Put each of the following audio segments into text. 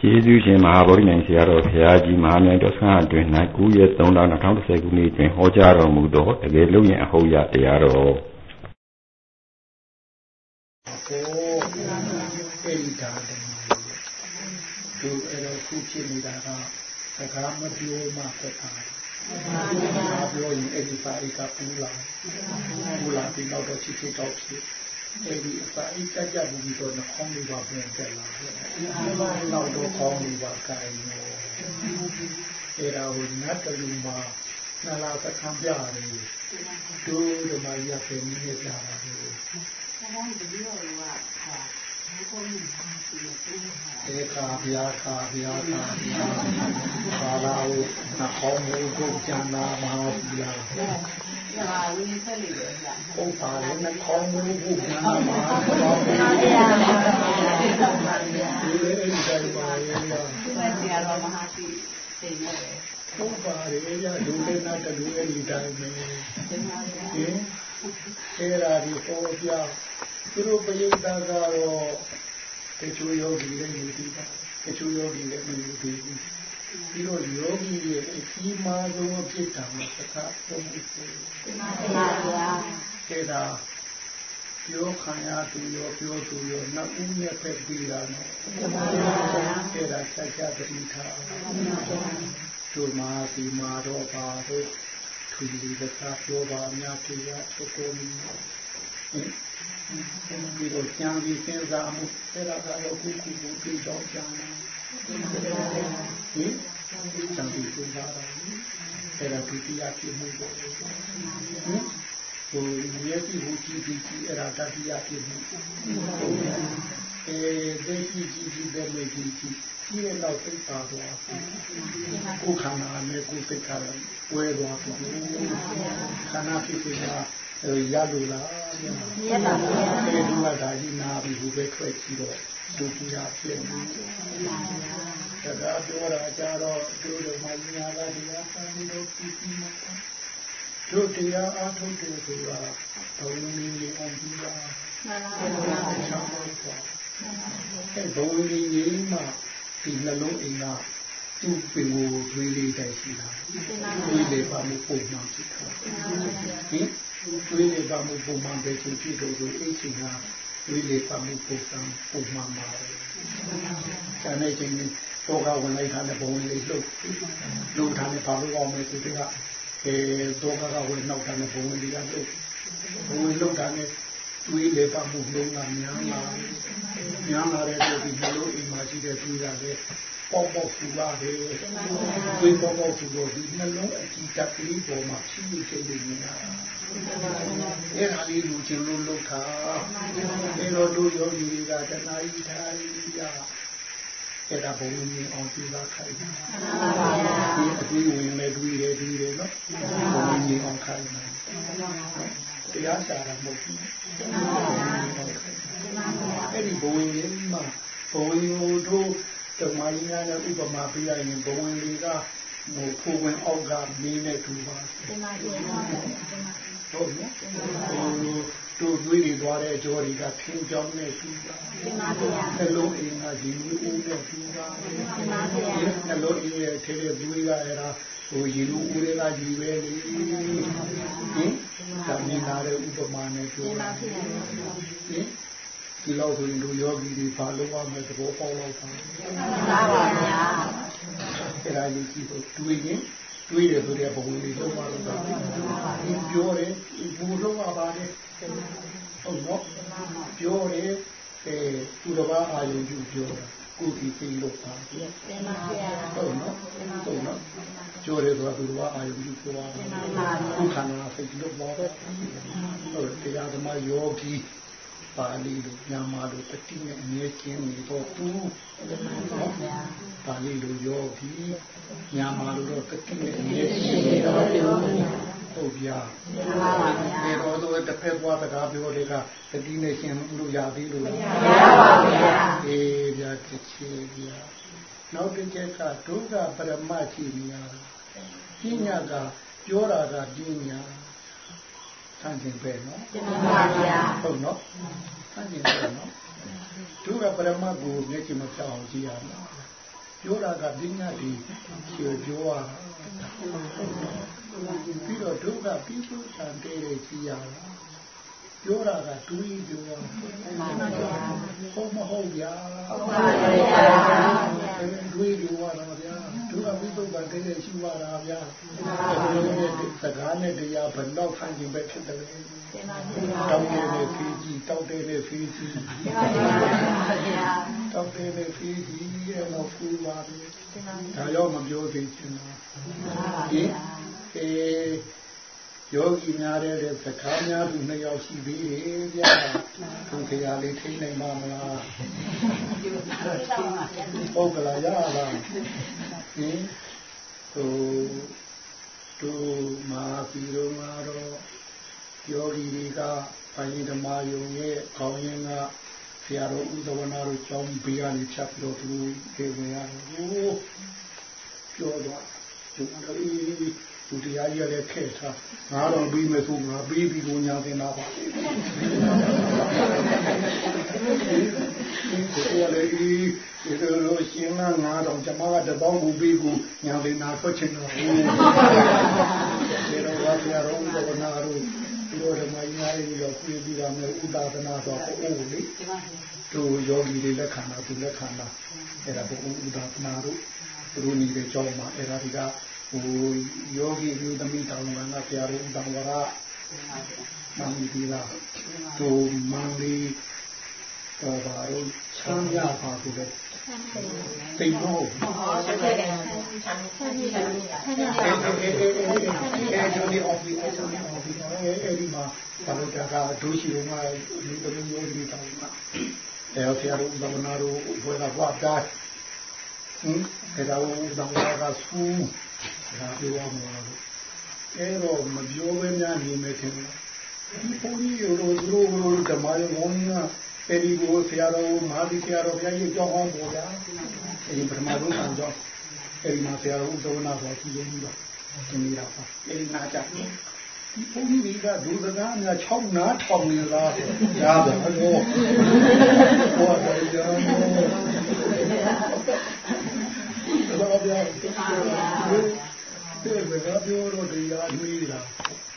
ကျေးဇူးရှင်မဟာဗောဓိနိုင်ဆရာတော်ဘုရားကြီးမဟာမြိုင်တော်ဆန်းအတွင်း၌9ရက်3လ2010ခုနှစ်တွင်ဟောကြားတော်မူသောတကယ်လို့ရင်အဟုတ်ရတရားတော်ကိုအဲ့ဒီဒါတယ်သူအဲ့တော့ခုဖြစ်နေတာကစကားမပြောမှသက်သာတယ်။ပြောရင်အဲ့ဒီစာအိတ်ကပူလာပူလာပြီးတော့ချစ်ချစ်တော့ဖြစ် အဲ့ဒီအစာအိတ်ကြကြပြီးတော့နှခေါင်းလေးပါပြန်တက်လာတယ်။နောက်တော့ခေါင်းလေးပါကိုင်နေ။အဲ့ဒါကိုနတ်တလူမှာနလာသခံပြရတယ်။တို့ဓမ္မရပြန်နေကြတာလေ။ဘာမှမပြောရဘူးကဧကာဗျာခာဗျာခာဘာလာဝနှခေါင်းမူကိုကျန်နာမဟာဗျာ ဟာဝိနည်းဆက်နေတယ်ဗျာဟုတ်ပါလေနှခေါင်းမူကိုကျန်နာမဟာဗျာဒီလေအဲ့ဒီတိုင်းပါလေဗျာဒီမှာဆရာတော်မဟာစီသိနေတယ်ဟုတ်ပါလေဗျာဒုလေနာတလူအဲ့ဒီတိုင်းပဲဟင်အဲ့ဒါဒီဟောပြသူတို့ပယုတ်တာကတော့တချို့ယောဂီလည်းယူပြီးပါတချို့ယောဂီလည်းမယူပြီးဘူး ပြီးတော့ယောဂီရဲ့အကြီးမားဆုံးအဖြစ်တံမှာသက္ကသုံးခုပါပါဗျာအဲဒါပြောခံရသူရောပြောသူရောနောက်ဦးနဲ့ဖက်ပြီးတာနော်အဲဒါဆက်ကြတိထားသူမာဒီမာတော့ပါတော့သူဒီကပြောပါများကြည့်ရတော့ကိုယ် ပြီးတော့ကြံပြီးစဉ်းစားမှုအဲ့ဒါကတော့ခုခုခုပြီးတော့ကြံတယ်ဟင်ကြံပြီးစဉ်းစားတာအဲ့ဒါဒုတိယဖြစ်မှုပေါ့ဟင်ဟိုမျက်စိဟိုကြည့်ပြီးအဲ့ဒါတတိယဖြစ်မှုအဲဒိဋ္ဌိကြည့်ပြီးတဲ့မဲ့ကြည့်ကြည့်ဒီတော့သိပါသွားကိုခန္ဓာနဲ့ကိုစိတ်ခါဝဲသွားပြီခန္ဓာဖြစ်ဖြစ် တာရလို့လားရပါဘူးအဲဒီကဒါကြီးနာပြီးဟိုပဲထွက်ကြည့်တော့ဒုတိယဖြစ်နေတယ်ဒါကပြောတာကြတော့တို့တို့မှညာကတရားဆန်းပြီးတော့ပြီးပြီးမှာတို့တရားအားထုတ်တယ်ဆိုတာဘုံနည်းလေးအောင်ပြီးတာမှန်ပါပါချောင်းတော့အဲဘုံနည်းလေးမှာဒီနှလုံးအိမ်ကသူ့ပေကိုတွေးလေးတိုက်ရှိတာတွေးလေးပါမှုပုံမှန်ဖြစ်တာဟင် တွေးလေပါမှုပုံမှန်ပဲသူဖြစ်လို့ဆိုအိတ်ရှင်ကတွေးလေပါမှုပုံစံပုံမှန်ပါပဲ။ဒါနဲ့ချင်းတော့ကဝင်လိုက်တာနဲ့ဘုံလေးလှုပ်လှုပ်ထားတဲ့ဘာလို့အောင်မဲသူတွေကအဲတော့ကဝင်နောက်တာနဲ့ဘုံလေးကလှုပ်ဘုံလှုပ်တာနဲ့တွေးလေပါမှုလုံးကများလာများလာတဲ့ဒီဘလို့အိမ်မှာရှိတဲ့တွေးရတယ် ပေါ့ပေါ့ဖူလာတယ်တွေးပေါ့ပေါ့ဖူလို့ဒီနှလုံးအကြည့်တက်ကလေးပေါ်မှာရှိနေတယ်နေတာအဲ့ဒါလေးလူချင်းလို့လောက်တာအဲ့တော့တို့ယောဂီတွေကတဏှာကြီးထားကြီးရအဲ့ဒါဘုံကြီးအောင်ကြည့်လာခိုင်းတာဒီအတွေ့ဝင်မဲ့တွေ့တယ်တွေ့တယ်နော်ဘုံကြီးအောင်ခိုင်းတယ်တရားစာရမဟုတ်ဘူးအဲ့ဒီဘုံကြီးမှာဘုံကြီးတို့ ဓမ္မကြီးများနဲ့ဥပမာပြရရင်ဘုံကြီးကဟိုဖူဝင်အောက်ကမင်းနဲ့တူပါဟုတ်နော်တို့တွေးတွေသွားတဲ့အကျော်တွေကထင်းကြောင်းနဲ့တူပါနှလုံးအိမ်ကဒီလူဦးနဲ့တူပါနှလုံးအိမ်ရဲ့ထဲထဲတွေးရရတာဟိုရေလူဦးတွေကကြီးပဲလေဟင်ဒါမြင်လာတဲ့ဥပမာနဲ့ပြောတာဟင် ဒီလောက်ဆိုရင်လူယောဂီတွေဘာလုပ်ရမလဲသဘောပေါက်လောက်ပါမှန်ပါပါဗျာအဲ့ဒါကြီးကြည့်ဖို့တွေးရင်တွေးရဆိုတဲ့ဘုံလေးလုံးပါတော့တာပြောတယ်ဘူလုံးပါပါတယ်ဟုတ်နော်ပြောတယ်အဲသူတစ်ပါးအာယုံပြုပြောတာကိုယ်ဒီသိလို့ပါပြန်ပါဗျာဟုတ်နော်ဟုတ်နော်ပြောတယ်ဆိုတာသူတစ်ပါးအာယုံပြုပြောတာကိုယ်ခန္ဓာစိတ်လို့ပါတော့ဟုတ်တရားဓမ္မယောဂီ ပါဠိလိုမြန်မာလိုတတိနဲ့အမြဲကျင်းနေတော့သူနော်ပါဠိလိုယောဂီမြန်မာလိုတော့တတိနဲ့အမြဲကျင်းနေတော့သူဟုတ်ဗျာမှန်ပါဗျာဒီတော့သူတစ်ဖက်ဘွားတကားပြောတဲ့ကတတိနဲ့ရှင်လို့ရသေးလို့မရပါဘူးဗျာအေးဗျာတစ်ချေဗျာနောက်တစ်ချက်ကဒုက္ခပရမတ်ရှိညာပညာကပြောတာကပညာ ဆန့်ကျင်ပဲနော်မှန်ပါဗျာဟုတ်နော်ဆန့်ကျင်ပဲနော်သူကပရမတ်ကိုမျက်ကြည့်မပြောင်းအောင်ကြည့်ရမှာပြောတာကပညာဒီပြောပြောရပြီးတော့ဒုက္ခပြီးဆုံးဆံတဲ့ကြီးရတာပြောတာကဒူးကြီးပြောတာဟုတ်မဟုတ်ဗျာဟုတ်ပါဗျာဒူးကြီးပြောတာဗျာဒုက္ခ ပြီးဆုံးဆံတဲ့ရှိပါတာဗျာစကားနဲ့တရားဘယ်တော့ခံရင်ပဲဖြစ်တယ်တောက်တဲ့နဲ့ဖီးကြီးတောက်တဲ့နဲ့ဖီးကြီးတောက်တဲ့နဲ့ဖီးကြီးရဲ့တော့ဖူးပါတယ်ဒါရောမပြောသေးချင်ဘူးဒီအေးယောဂီများတဲ့စကားများသူနှစ်ယောက်ရှိသေးတယ်ဗျာသူခရာလေးထိနိုင်မှာမလားဟုတ်ကလားရလားဟင် ဟိုတို့မာပြီးတော့မှာတော့ယောဂီတွေကပိုင်းဓမ္မယုံရဲ့ခေါင်းရင်းကဆရာတော်ဥဒဝနာတို့ကြောင်းဘေးကနေဖြတ်ပြီးတော့သူပြေဝင်ရတယ်ဟိုပြောတော့သူတို့ သူတရားကြီးလည်းခဲ့ထားငါတော့ပြီးမယ်ဆိုငါပြီးပြီးကိုညာတင်တာပါဒီလည်းဒီလိုရှင်မငါတော့ကျမကတပေါင်းဘူးပြီးကိုညာတင်တာထွက်ချင်တော့ဘူးဒီတော့ဘာပြရောဘဝနာတို့ဒီလိုဓမ္မကြီးအားကြီးတော့ပြပြီးတာမျိုးဥဒါသနာတော့အိုးလေတို့ယောဂီတွေလက်ခံတာသူလက်ခံတာအဲ့ဒါဘုဥဒါသနာတို့သူတို့နေတဲ့ကြောင်းမှာအဲ့ဒါတွေက ဟိုယောဂီလူသမီးတောင်ကနာပြရုံတောင်ဝရမန္တိလာသူမန္တိတော်ပါတော့ချမ်းရပါဘူးလေသိတော့ဟောဆက်ဆက်တယ်ချမ်းချမ်းရပါဘူးအဲဒီအော်ဒီအဲဒီအော်ဒီအဲဒီမှာဘာလို့တကားဒုရှိလုံးကလူသမီးယောဂီတောင်ကအဲဆရာတို့ဘာနာတို့ဘွယ်ကဘွားတာ ဟင်အဲဒါဦးတောင်ကဆူးဒါပြောရမှာလို့အဲတော့မပြောဘဲများနေမယ်ထင်တယ်ဒီဘုန်းကြီးတို့တို့တို့ဓမ္မရဲ့ဘုန်းကြီးကအဲဒီကိုဆရာတော်မဟာဒီဆရာတော်ဘုရားကြီးကြောင်းဟောပေါ်တာအဲဒီပထမဆုံးအောင်ကြောင်းအဲဒီမှာဆရာတော်ဥဒဝနာဆိုရှိရင်းတော့သင်ရပါအဲဒီနာကြဒီဘုန်းကြီးကဒုစကားများ6နားထောင်နေလားရတယ်ဟောဟောတယ်ကြောင်း တော့ဗျာတဲ့စကားပြောတော့တရားနှီးတာ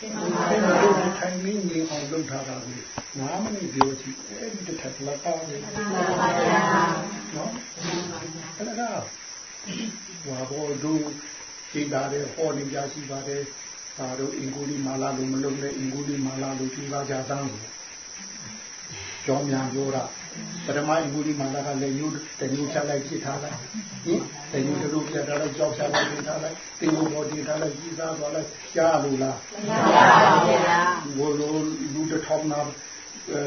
အဲ့ဒါကိုထိုင်နေနေအောင်လုပ်ထားတာကိုငါမနေပြောချင်အဲ့ဒီတစ်ထပ်လာပါမယ်နော်အဲ့ဒါကဝါဘောတို့သိတာတဲ့ဟောနေကြရှိပါတယ်ဒါတို့အင်္ဂုလိမာလာလို့မလုပ်နဲ့အင်္ဂုလိမာလာလို့ကြိုးစားကြသမ်း ကြောင်းများပြောတာပထမအင်္ဂုလိမာလာကလည်းယူတမျိုးချလိုက်ဖြစ်ထားလိုက်ဟင်တမျိုးတို့ပြထားလိုက်ကြောက်ချလိုက်ဖြစ်ထားလိုက်တင်ဖို့ပေါ်တည်ထားလိုက်ကြီးစားသွားလိုက်ကြားလို့လားမရပါဘူးဗျာဘိုးလိုလူတစ်ထောင်နာအဲ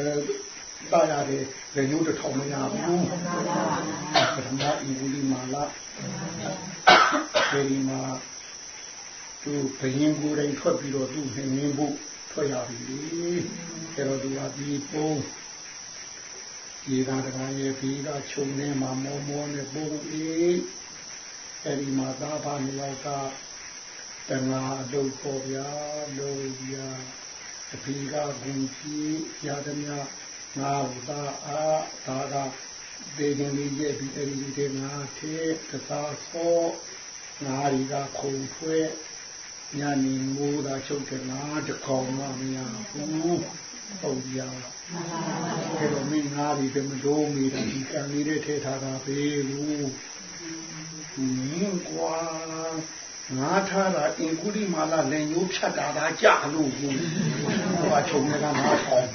တာရတယ်လည်းယူတစ်ထောင်မရဘူးပထမအင်္ဂုလိမာလာဒီမှာသူဘယင်းကိုယ်တိုင်ထွက်ပြီးတော့သူ့နှင်းဖို့ထွက်ရပြီအဲ့တော့သူကဒီပုံ ဒီကတကရဲ့ပြီးကခြုံနေမှာမောမောနဲ့ပုံအေးအဲ့ဒီမှာသားဖာနေလောက်ကတဏှာအလုပ်ပေါ်ဗျာလို့ဗျာအဖေကဂုံကြီးရသမျှငါ့သားအားဒါကဒေဒင်လေးရဲ့ပြီးအဲ့ဒီတဲ့ငါထေကစားဆောငါရီကခုံထွဲညနေမိုးသာချုပ်တဲ့ငါတကောင်မှမရဘူး ဟုတ်ပြာအဲ့တော့မင်းငါးဒီကမတော်မီတာဒီကံလေးတဲ့ထဲထားတာပဲလို့ဟင်းကွာငါထားတာအင်ကုလိမာလာလည်းညိုးဖြတ်တာဒါကြလို့ဘူးဟိုအချုံကငါထောင်း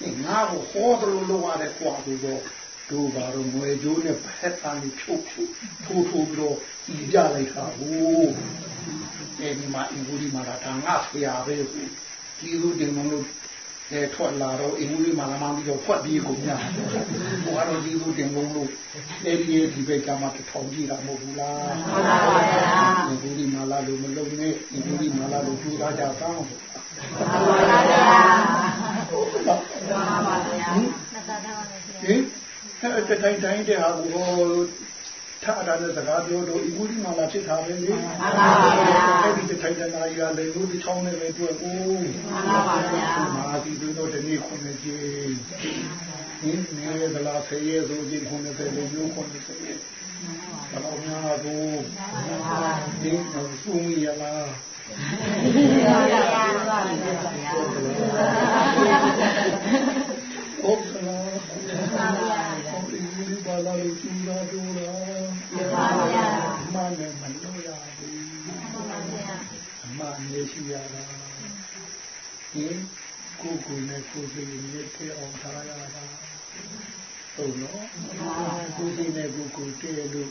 ဟင်ငါ့ကိုဟောတယ်လို့လုပ်ရတယ်ကွာဒီတော့တို့ဘာလို့ငွေကြိုးနဲ့ဖက်တာနေဖြုတ်ဖြုတ်ထိုးထိုးပြီးတော့ကြည်ပြလိုက်တာဟုတ် အဲဒီမှာအင်ကူဒီမှာဒါငါဆရာပဲကိုဒီလိုတင်မလို့အဲထွက်လာတော့အင်ကူဒီမှာလာမှပြီးတော့ဖွက်ပြီးကုန်ညာဟိုကတော့ဒီလိုတင်ကုန်လို့အဲဒီဒီပဲကမှထောင်ကြည့်တာမဟုတ်ဘူးလားမှန်ပါဗျာအင်ကူဒီမှာလာလို့မလုံးနဲ့အင်ကူဒီမှာလာလို့ကြိုးစားကြကောင်းမှန်ပါဗျာဟုတ်ပါဗျာဟင်အဲ့တတိုင်းတိုင်းတဲ့ဟာကို ထားတာနဲ့စကားပြောတော့ဤကုလိမာလာဖြစ်တာပဲလေမှန်ပါဗျာအဲ့ဒီထိုင်တဲ့နာရီကလည်းလူတစ်ချောင်းနဲ့ပဲတွေ့ဦးမှန်ပါဗျာမာဒီတို့တနေ့ခုနှစ်ကြီးဟင်းနေဒလာဆေးရဆိုကြီးခုနှစ်ပဲလေယူခုနှစ်ပဲဘာလို့များတော့ဒီစုံရလားဟုတ်ကဲ့ဟုတ်ဒီဘာလာလို့ကျူလာတော့လားမှ န်တယ်မလို့ရဘူးမှန်နေရှိရတာဒီကိုကိုနဲ့ကိုစိနဲ့ထဲအောင်ထားရတာဟုတ်နော်ကိုစိနဲ့ကိုကိုတဲလို့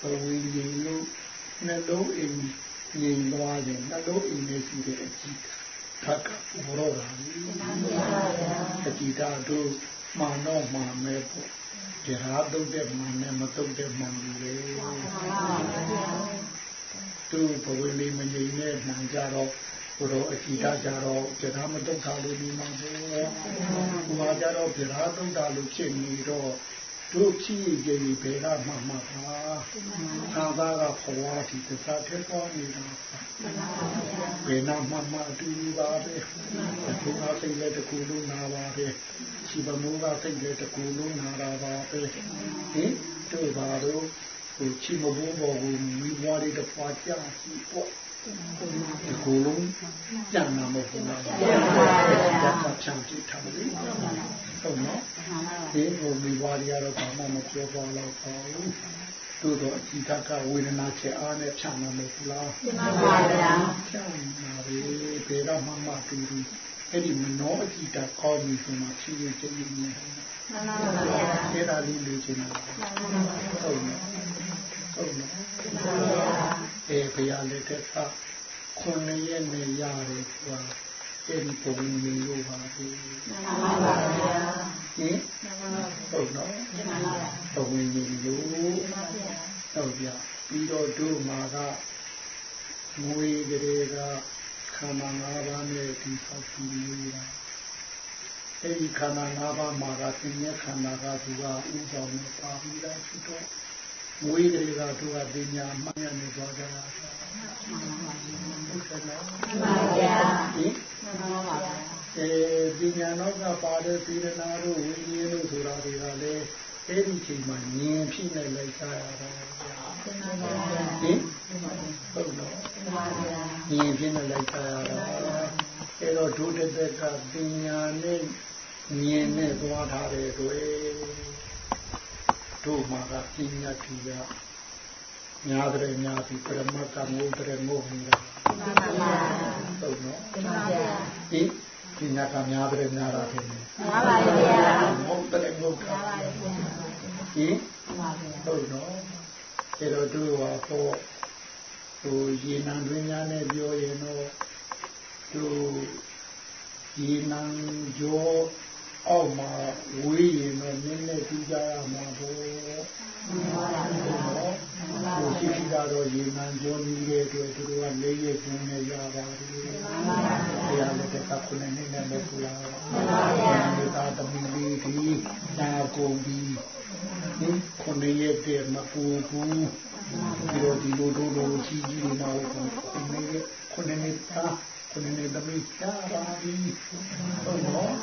ဘဝင်းကြီးလို့နှလုံးအိမ်ငြိမ်သွားတယ်နှလုံးအိမ်နဲ့ရှိတဲ့အကြည့်ထပ်ကဘောရောတာအကြည့်တာတို့ မှန်တော့မှန်မဲ့ပေါ့ဒီဟာတုတ်တဲ့မှန်နဲ့မတုတ်တဲ့မှန်လေသူဘဝလေးမငြိမ်နဲ့မှန်ကြတော့ဘုရောအကြည့်တာကြတော့ဒီဟာမတုတ်တာလို့ဒီမှာပေါ့ဘုရားကြတော့ဒီဟာတုတ်တာလို့ဖြစ်နေတော့ တို့ဖြစ်ကြည်ဘယ်ကမှမှပါသာသာကဘဝဒီသစ္စာထဲပေါ်နေတာဘယ်နာမှမှအတူပါပဲအခုအစိတ်လည်းတကူလုံးနာပါပဲရှိပမိုးကစိတ်လည်းတကူလုံးနာတာပါပဲဟင်တို့ပါတော့ဟိုချိမဘိုးဘောကိုမိဘွားလေးတစ်ပွားကြာရှိပေါ့ဒီကိုယ်လုံးကြံနာမဟုတ်လားကြံပါပါချမ်းကြည့်ထားတယ် ဟုတ်နော်ဒီဟိုမိဘွားကြီးကတော့ဘာမှမပြောပါတော့ဘူးတို့တော့အကြည့်ကဝေဒနာချက်အားနဲ့ဖြန့်မှာမဟုတ်လားမှန်ပါဗျာဖြန့်မှာပဲဘယ်တော့မှမတူဘူးအဲ့ဒီမနောအကြည့်တာကောင်းပြီဆိုမှဖြည့်ရခြင်းနေတယ်မှန်ပါဗျာအဲ့ဒါလေးလူချင်းတာဟုတ်နော်ဟုတ်နော်အဲဘုရားလက်ထက်ကခုနှစ်ရက်နဲ့ရတယ်ဆိုတာ အဲ့ဒီပုံမြင်လို့ပါပြီမှန်ပါပါဗျာဟင်ဟုတ်နော်ပုံမြင်လို့ဟုတ်ပြပြီးတော့တို့မှာကငွေကလေးကခန္ဓာ၅ပါးနဲ့ဒီဆောက်ပြီးနေတာအဲ့ဒီခန္ဓာ၅ပါးမှာကသင်္ညခန္ဓာကသူကဥပ္ပောင်းနဲ့ပါပြီးသားဖြစ်တော့ မွေးတွေကသူကပညာမှတ်ရနေသွားကြတာဟုတ်ကဲ့နော်မှန်ပါဗျာဟင်မှန်ပါပါအဲပညာတော့ကပါတဲ့သီရနာတို့ဝိညာဉ်တို့ဆိုတာတွေကလည်းအဲ့ဒီချိန်မှာဉာဏ်ဖြစ်နေလိုက်ကြရတာဟင်ဟုတ်တော့ဉာဏ်ဖြစ်နေလိုက်ကြရတာအဲ့တော့ဒုတတကပညာနဲ့ဉာဏ်နဲ့သွားထားတယ်တွေ့ တို့မှာကပညာထီကများတယ်များပြီပရမတ်ကငုတ်တယ်ငုတ်နေတာမှန်ပါပါဟုတ်နော်မှန်ပါဗျာဒီပညာကများတယ်များတာဖြစ်နေမှန်ပါပါဗျာငုတ်တယ်ငုတ်တာမှန်ပါဗျာဟင်မှန်ပါဗျာဟုတ်နော်အဲတော့တို့ဟာဟောဟိုရေနံတွင်းများနဲ့ပြောရင်တော့တို့ရေနံကြော အောက်မှာဝေးရင်တော့နည်းနည်းကြည့်ကြရမှာပေါ့ဟိုရှိရှိကတော့ရေနံကြောနေတဲ့အတွက်သူတို့ကလေးရဲ့ကျင်းနဲ့ရပါတယ်ဘုရားလည်းတကခုနဲ့နေနဲ့မပူလာဒီသာသမီလေးဒီနာကုန်ပြီးဒီခုနှစ်ရက်တည်းမပူဘူးဒီလိုဒီလိုတို့လိုကြီးကြီးနေတော့ခုနှစ်ရက်ခုနှစ်နှစ် သားခုနှစ်နှစ်သမီးရပါပြီဟုတ်နော်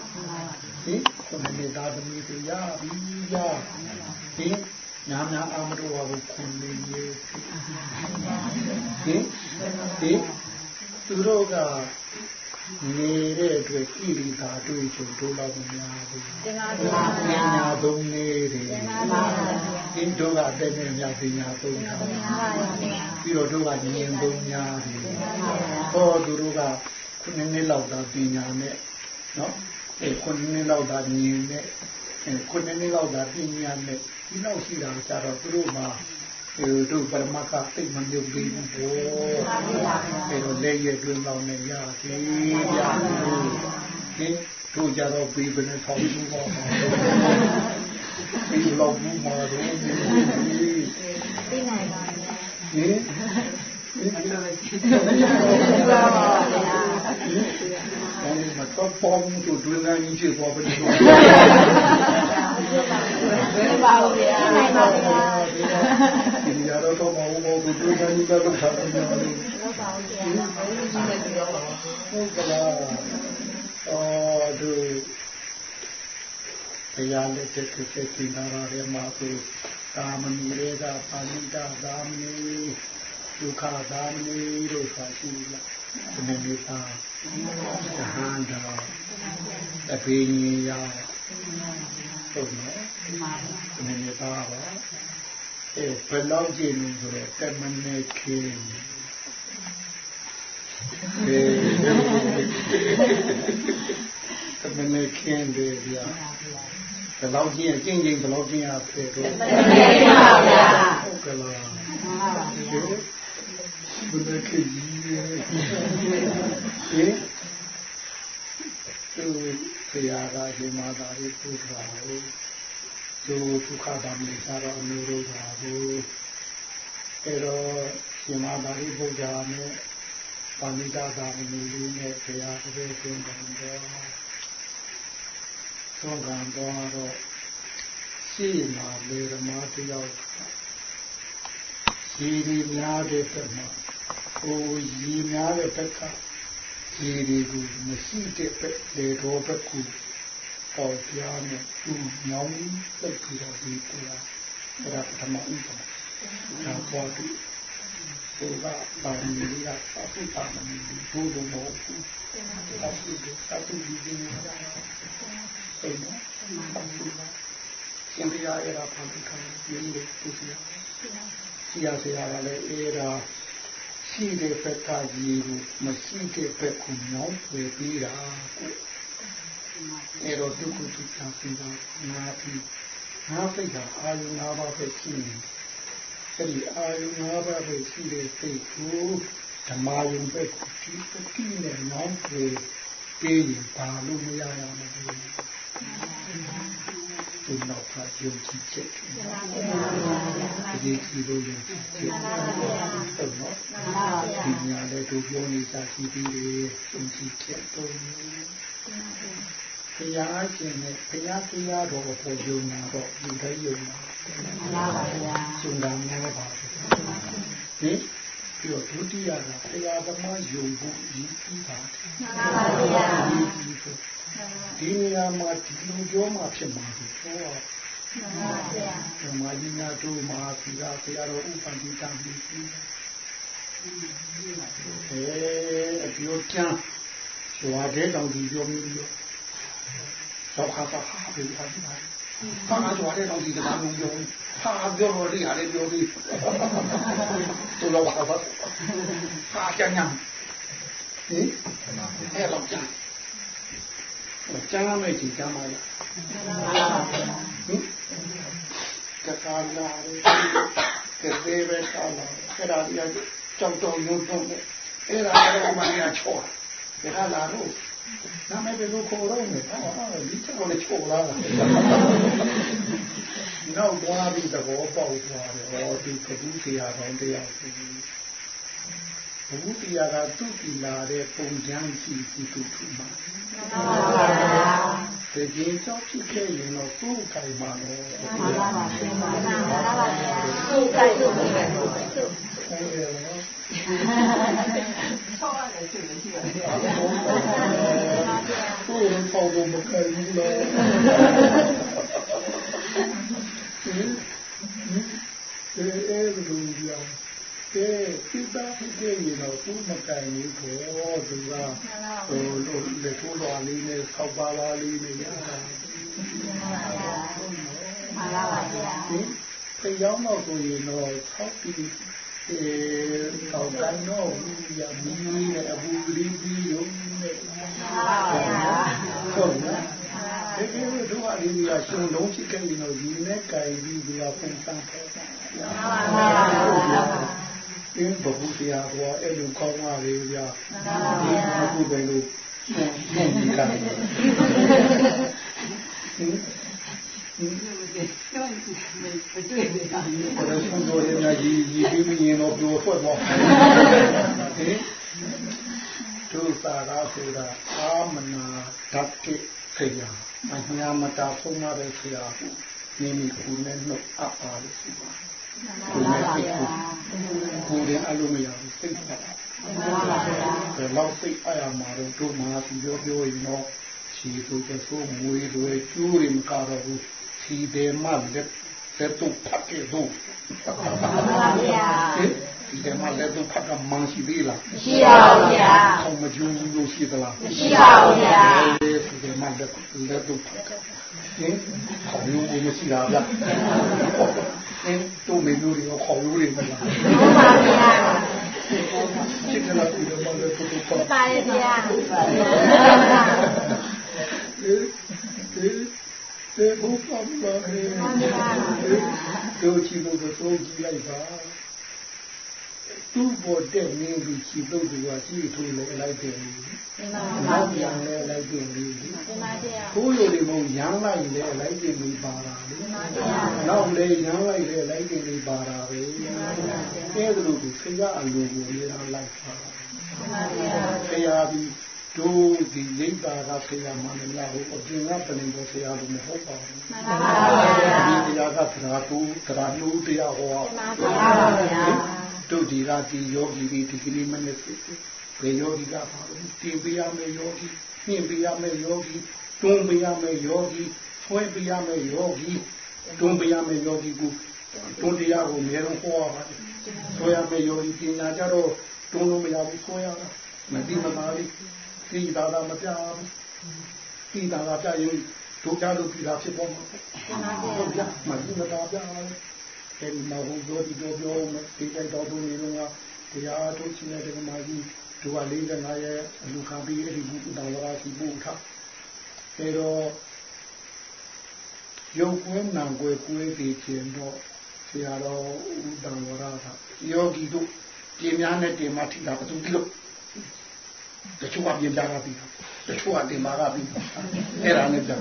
ဒီခုနှစ်နှစ်သားသမီးတွေရပြီရဒီညာညာအမတော်ကိုခုနှစ်ရက်ဒီဒီသူတို့ကနေတဲ့အတွက်ဣရိသာတွေ့ချုပ်တို့တော့မများဘူး။တင်ပါပါဘုရား။ပညာသုံးနေတယ်။တင်ပါပါ ဘုရား။ဒီတို့ကတဲ့နဲ့များပညာသုံးတာ။တင်ပါပါဘုရား။ပြီးတော့တို့ကဉာဏ်သုံးများတယ်။တင်ပါပါဘုရား။ဟောသူတို့ကခုနှစ်နှစ်လောက်သာပညာနဲ့နော်။အဲခုနှစ်နှစ်လောက်သာဉာဏ်နဲ့အဲခုနှစ်နှစ်လောက်သာပညာနဲ့ဒီလောက်ရှိတာကြတော့သူတို့မှာအဲတို့ပရမကသိမမြုပ်ပြီးဘူးပေါ့အဲတော့လက်ရတွင်ပေါင်းနဲ့ရပြီရဘူးဒီတို့ကြတော့ပြီးဘယ်နဲ့ထောက်ဘူးပါ ဒီလောက်ဘူးမှာတော့ဒီသိနိုင်ပါဟင်ဒီလိုပဲရှိတယ်ပါပါဗျာအဲ့ဒီမှာတော့ပုံတို့တွင်ငန်းကြီးဖြစ်သွားပြီမပါဘူးဗျာနိုင်ပါဗျာဒီရတော့တော့မဟုတ်ဘူးသူကလည်းကတော့ထားတယ်နော်လောက်ပါဘူးဗျာဟုတ်ကလားအော်သူ တရားလက်ချက်ဖြစ်ဖြစ်နာရရမှာသူကာမဏီရေကပါဠိတာကာမဏီဒုက္ခကာမဏီတို့ဆိုရှိလားဒီနေ့ကဟန်တာအပိညာယဟုတ်နော်ဒီနေ့ကပါအဲဘယ်လောက်ကြည့်လို့ဆိုတော့တမနဲ့ခင်းအဲတမနဲ့ခင်းတယ်ဗျာ ဘယ်လောက်ကြီးအကျင့်ချင်းဘယ်လောက်ကြီးအဖြစ်တော့မှန်ပါဗျာဟုတ်ကလားမှန်ပါဗျာဘယ်လိုခကြီးဟင်သူဆရာကဒီမှာသာရေးပူတာကိုသူဒုက္ခဗာမေသာရအမျိုးတို့ပါဘူးအဲတော့ဒီမှာသာရေးပူကြနဲ့ပါဏိတာသာမဏေလေးနဲ့ဆရာတစ်ပည့်ကျင်းတ ယ်တော့ဆုံးကံတော့တော့ရှိမှာလေဓမ္မတယောက်ရှိဒီများတဲ့ဘက်မှာဟိုရည်များတဲ့ဘက်ကရည်ဒီကိုမရှိတဲ့ဘက်လေတော်ဘက်ကိုပေါ်ပြားနဲ့သူညောင်းသက်ပြီးတော့ဒီတရားအဲ့ဒါပထမဥပမာဒါပေါ် ပြီးဟိုကပါမီကပါပုပါမီဘုဒ္ဓမောဘူးအဆုဒအဆုဒီဒီနေတာအဲ့နော်ရှင်ပြရရတာဖန်ခံရင်းလို့သူစီစီရဆရာကလည်းအေးတာရှိတဲ့ဘက်ကကြီးကိုမရှိတဲ့ဘက်ကိုညောင်းပြေးပြီးတာကိုအဲ့တော့ဒုက္ခဒုက္ခပြီးတာငါပြီးငါစိတ်ကအာယုငါးပါးပဲရှိနေ အဲ့ဒီအာယုငါးပါးပဲရှိတဲ့စိတ်ကိုဓမ္မယုံပဲဒီပတိနဲ့ညောင်းပြေးပြီးရင်ဘာလို့မရရမလဲဒီနောက်ကယုံကြည်ချက်ဒီဒီလိုယုံကြည်ချက်ဟုတ်နော်ဒီညာလည်းသူပြောနေကြရှိပြီးတယ်ယုံကြည်ချက်တော့ ဘုရားရှင်နဲ့ဘုရားတရားတော်ကိုပေါ်ယုံနာတော့ဒီတိုင်းယုံနာမှန်ပါဗျာရှင်သာများပါဟင်ပြီးတော့ဒုတိယကဘုရားသမားယုံဖို့ရည်ပြီးပါတယ်မှန်ပါဗျာဒီနေရာမှာဒီလိုပြောမှဖြစ်မှာဒီဆိုတော့မှန်ပါဗျာဓမ္မကြီးများတို့မှာဆရာဆရာတော်ဥပန္တိတံပြီးအဲအပြောချမ်းရွာတဲ့တောင်ဒီပြောမျိုးပြောတော့ ခါပါဟာပြီးပါပြီဟာငါရွာတဲ့တောင်ဒီကဘာလို့ပြောဟာပြောလို့ဒီဟာလေးပြောပြီးသူတော့ဟာပါဟာကျန်ညာဟင်အဲ့တော့ကျန်ကျမ်းမဲ့ကြည့်ကျမ်းပါလားဟင်ကကာလာရေကသေးပဲကာလာအဲ့ဒါကြီးကြောက်တော့ရုံတော့အဲ့ဒါကတော့မင်းကချောတယ်ဒါလာလို့နာမည်ဘယ်လိုခေါ်တော့ လဲအော်ဒီချောလည်းချောလာနောက်သွားပြီးတော့ပေါ့သွားတယ်ဟောဒီကပူးတရားတော်တရားရှိဘုရားကသူ့တီလာတဲ့ပုံချမ်းရှိစီတုထုမှာမှန်ပါဗျာဒီကျင်းကြောက်ဖြစ်ခဲ့ရင်တော့သူ့ခိုင်မှာတော့မှန်ပါပါမှန်ပါပါသူ့ခိုင်လို့ပဲဟုတ်ကဲ့နော်ဆောရတယ်ရှိတယ်ရှိတယ် ဘုရားပေါ်တော့မခိုင်ဘူးလားအဲအဲလူကြီးကဲစိတ်သားဖြစ်ခဲ့ရင်တော့သူ့မကင်ဘူးခေါ်သူကဟိုလိုလက်ထိုးတော်လေးနဲ့ဆောက်ပါပါလေးနဲ့ရတာမှန်ပါဗျာမှန်ပါဗျာဟင်ပြောင်းတော့ဆိုရင်တော့ဆောက်ပြီးအဲ တောက်ကန်တော့ရမီးနဲ့အဘူလေးပြီးရုံနဲ့မှန်ပါဗျာဟုတ်နော်ဒီလိုတို့အရင်ကရှင်လုံးဖြစ်ခဲ့ရင်တော့ဒီနဲ့ကြိုင်ပြီးဒီကပုံစံပေါ်တာမှန်ပါဗျာအင်းဘုရားကွာအဲ့လိုကောင်းပါလေဗျာဒီအခုပဲလို့ ရှင်းပြီးကြတယ်ဟင်ဘယ်ဆုံးတော့ရများကြီးကြီးပြီးမြင်တော့ပြောဖွက်တော့ဟင်သူသာရာဆိုတာအာမနာဓာတ်ကိခရာမညာမတာဆုံးမတဲ့ဆရာဟုတ်မိမိကိုယ်နဲ့နှုတ်အပ်ပါလို့ရှိပါမှန်ပါဗျာကိုယ်ရင်အလိုမရဘူးစိတ်ပါမှန်ပါဗျာဘယ်လောက်စိတ်အရမှာတော့တို့မှာဒီပြောပြောရင်တော့ခြေသူကဆိုးမွေးတွေကျိုးရင်မကတော့ဘူး ခြေတယ်မှလက်လက်တော့ဖတ်けတော့မှန်ပါဗျာဒီတယ်မှလက်တော့ဖတ်ကမှန်ရှိသေးလားရှိပါဘူးဗျာခေါင်းမကျူးလို့ရှိသလားရှိပါဘူးဗျာဒီတယ်မှလက်လက်တော့ဖတ်ကဟင်ခေါင်းလုံးကိုမရှိတာဗျဟင်တို့မေမျိုးတွေကခေါင်းလုံးတွေမလားမှန်ပါဗျာချစ်ကလာပြီးတော့လည်းတူတူပါပါရဲ့ဗျာ အေးအေးတေဘုရားမလာဟဲ့တို့ချီလို့တော့ကြည့်လိုက်ပါသူ့ဘောတဲ့နေပြီးချီလို့သူကကြည့်ထိုးလေလိုက်တယ်မှန်ပါနောက်ဗျာပြန်လဲလိုက်တယ်လေမှန်ပါဗျာကိုယ်လိုတွေမဟုတ်ရမ်းလိုက်လေလိုက်တယ်ပြီးပါတာလေနောက်လေရမ်းလိုက်လေလိုက်တယ်ပြီးပါတာပဲအဲဒါလို့သူခရအလိုကိုနေရာလိုက်ပါမှန်ပါဗျာဆရာဒီ တို့ဒီလိမ့်တာကဆရာမမများဘူးအပြင်ကပြင်ကိုဆရာလို့မဟုတ်ပါဘူးမှန်ပါဗျာဒီတရားကသရာတူသရာနူတရားဟောမှန်ပါဗျာတို့ဒီကဒီယောဂီဒီဒီကလေးမနဲ့စစ်ဘယ်ယောဂီကပါလို့တင်ပေးရမယ်ယောဂီနှင်ပေးရမယ်ယောဂီတွန်းပေးရမယ်ယောဂီဆွဲပေးရမယ်ယောဂီတွန်းပေးရမယ်ယောဂီကိုတွန်းတရားကိုအများဆုံးဟောရပါတယ်ဆွဲရမယ်ယောဂီပညာကြတော့တွန်းလို့မရဘူးဆွဲရတာမတိမသားလေး သိတာတာမပြဘူးသိတာကပြရင်တို့ကြလို့ပြတာဖြစ်ပေါ်မှာဟုတ်ဗျာမတိမသားပြတယ်အဲဒီမှာဟိုပြောဒီပြောပြောမယ်ဒီတိုက်တော်သူနေလုံးကတရားထုတ်ချင်တဲ့ကမာကြီးတို့က45ရဲ့အလူခံပြီးအဲ့ဒီဘုရားတော်ကရှိဖို့ထားအဲတော့ရုပ်ကွင်းနံကွယ်ကွေးပြီးခြင်းတော့ဆရာတော်ဦးတန်ဝရကယောဂီတို့ပြင်းများနဲ့တင်မထိတာဘယ်သူဒီလို့ တချို့ကပြင်ပြတာပြီးတချို့ကတင်မာကပြီးအဲ့ဒါနဲ့ပြော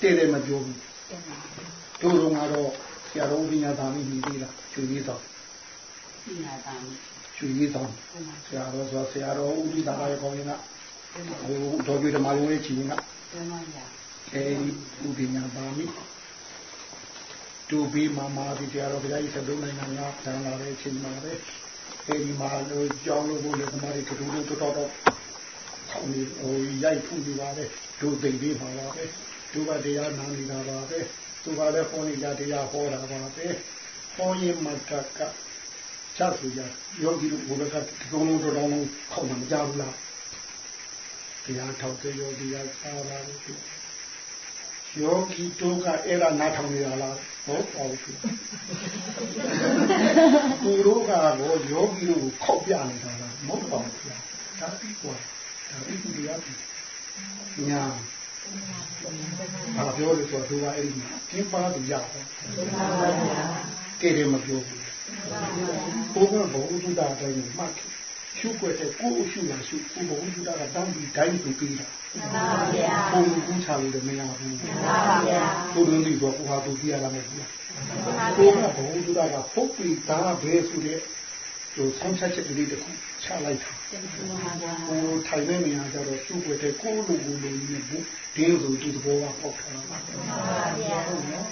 တည်တယ်မပြောဘူးတို့တော့ကတော့ဆရာတော်ဦးပညာသာမိပြီးသေးလားချွေသေးတော့ပညာတန်ချွေသေးတော့ဆရာတော်ဆိုဆရာတော်ဦးပညာသာရဲ့ခေါင်းရင်းကဟိုတော်ကျွေးဓမ္မလုံးရဲ့ချီရင်ကမှန်ပါဗျာအဲဒီဥပညာပါမိတူပြီးမမဒီတရားတော်ဘုရားကြီးဆက်လုံးနိုင်ငံကတန်လာတဲ့အချိန်မှာပဲ အဲဒီမှာလို့ကြောင်းလို့ဘုရားသမားတွေတူတူတူတော်တော်ခေါင်းလေးဟိုရိုက်ဖူးနေပါလေတို့သိပြီးပါပါပဲတို့ကတရားနာနေတာပါပဲသူကလည်းခေါင်းနေကြတရားဟောတာပါပဲဟောရင်မတကချက်ဆိုကြယောဂီတို့ဘုရားကတုံးလုံးတော်တော်လုံးခေါင်းမကြဘူးလားတရားထောက်တဲ့ယောဂီကစားပါလို့ ယောဂီတို့ကအဲ့ဒါနားထောင်နေတာလားဟုတ်ပါဘူးသူတို့ကတော့ယောဂီတို့ကိုခောက်ပြနေတာလားမဟုတ်ပါဘူးဒါပြီးတော့ဒါပြီးတရားပြီးညာဘာပြောလို့ဆိုတော့သူကအဲ့ဒီကျင်းပါသူရအောင်ကဲတယ်မပြောဘူးဘုရားဘုရားတာတိုင်းမှတ် ရှုွက်တဲ့ကိုယ်ရှုတာရှုကိုဘုရားကတောင်းပြီးတိုင်းပြီးပြီးတာမှန်ပါဗျာဘုံကူးချလို့လည်းမရဘူးမှန်ပါဗျာဘုံလုံးဒီတော့ကိုဟာသူပြရတာမဟုတ်ဘူးမှန်ပါကိုဗျာကဘုံကူးတာကပုတ်ပြီးသားဘဲဆိုတဲ့ဟိုဆန်းချက်ချက်ကလေးတစ်ခုချလိုက်တာ မှန်ပါဗျာဟိုထိုင်နေနေရကြတော့ရှုွက်တဲ့ကိုယ်လိုကိုလိုနဲ့ဘူးတင်းဆိုဒီသဘောကပေါက်တာပါမှန်ပါဗျာဟုတ်နော်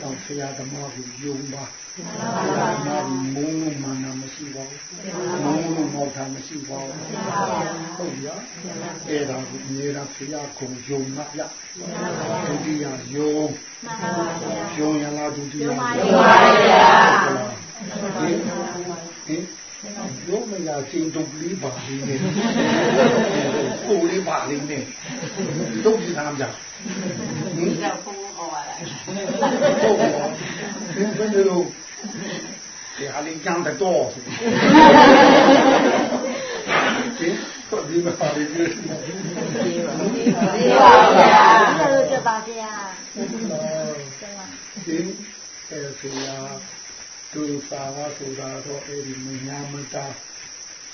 တော့ဆရာသမားကိုယုံပါဆရာသမားကိုမုန်းလို့မာနမရှိပါဘူးမုန်းလို့မောက်တာမရှိပါဘူးဟုတ်ရအဲ့ဒါကိုအများအားဆရာကိုယုံမှရဒုတိယယုံမှန်ပါဗျာယုံရလားဒုတိယယုံမှန်ပါဗျာဟင် ဟင်ယုံမရချင်းဒုလေးပါလိမ့်မယ်ကိုလေးပါလိမ့်မယ်ဒုတိယသားကြဟင်တော့ဘုံဟောပါလားဟုတ်ပါဘူးဘယ်လိုလဲဒီဟာလေးကြမ်းတော့ဒီတော့ဒီမှာလေးပြည့်ဒီပါဗျာဆက်လို့ကြပါဗျာဒီအဲဆရာ သူစာဝဆိုတာတော့အဲဒီမညာမတာ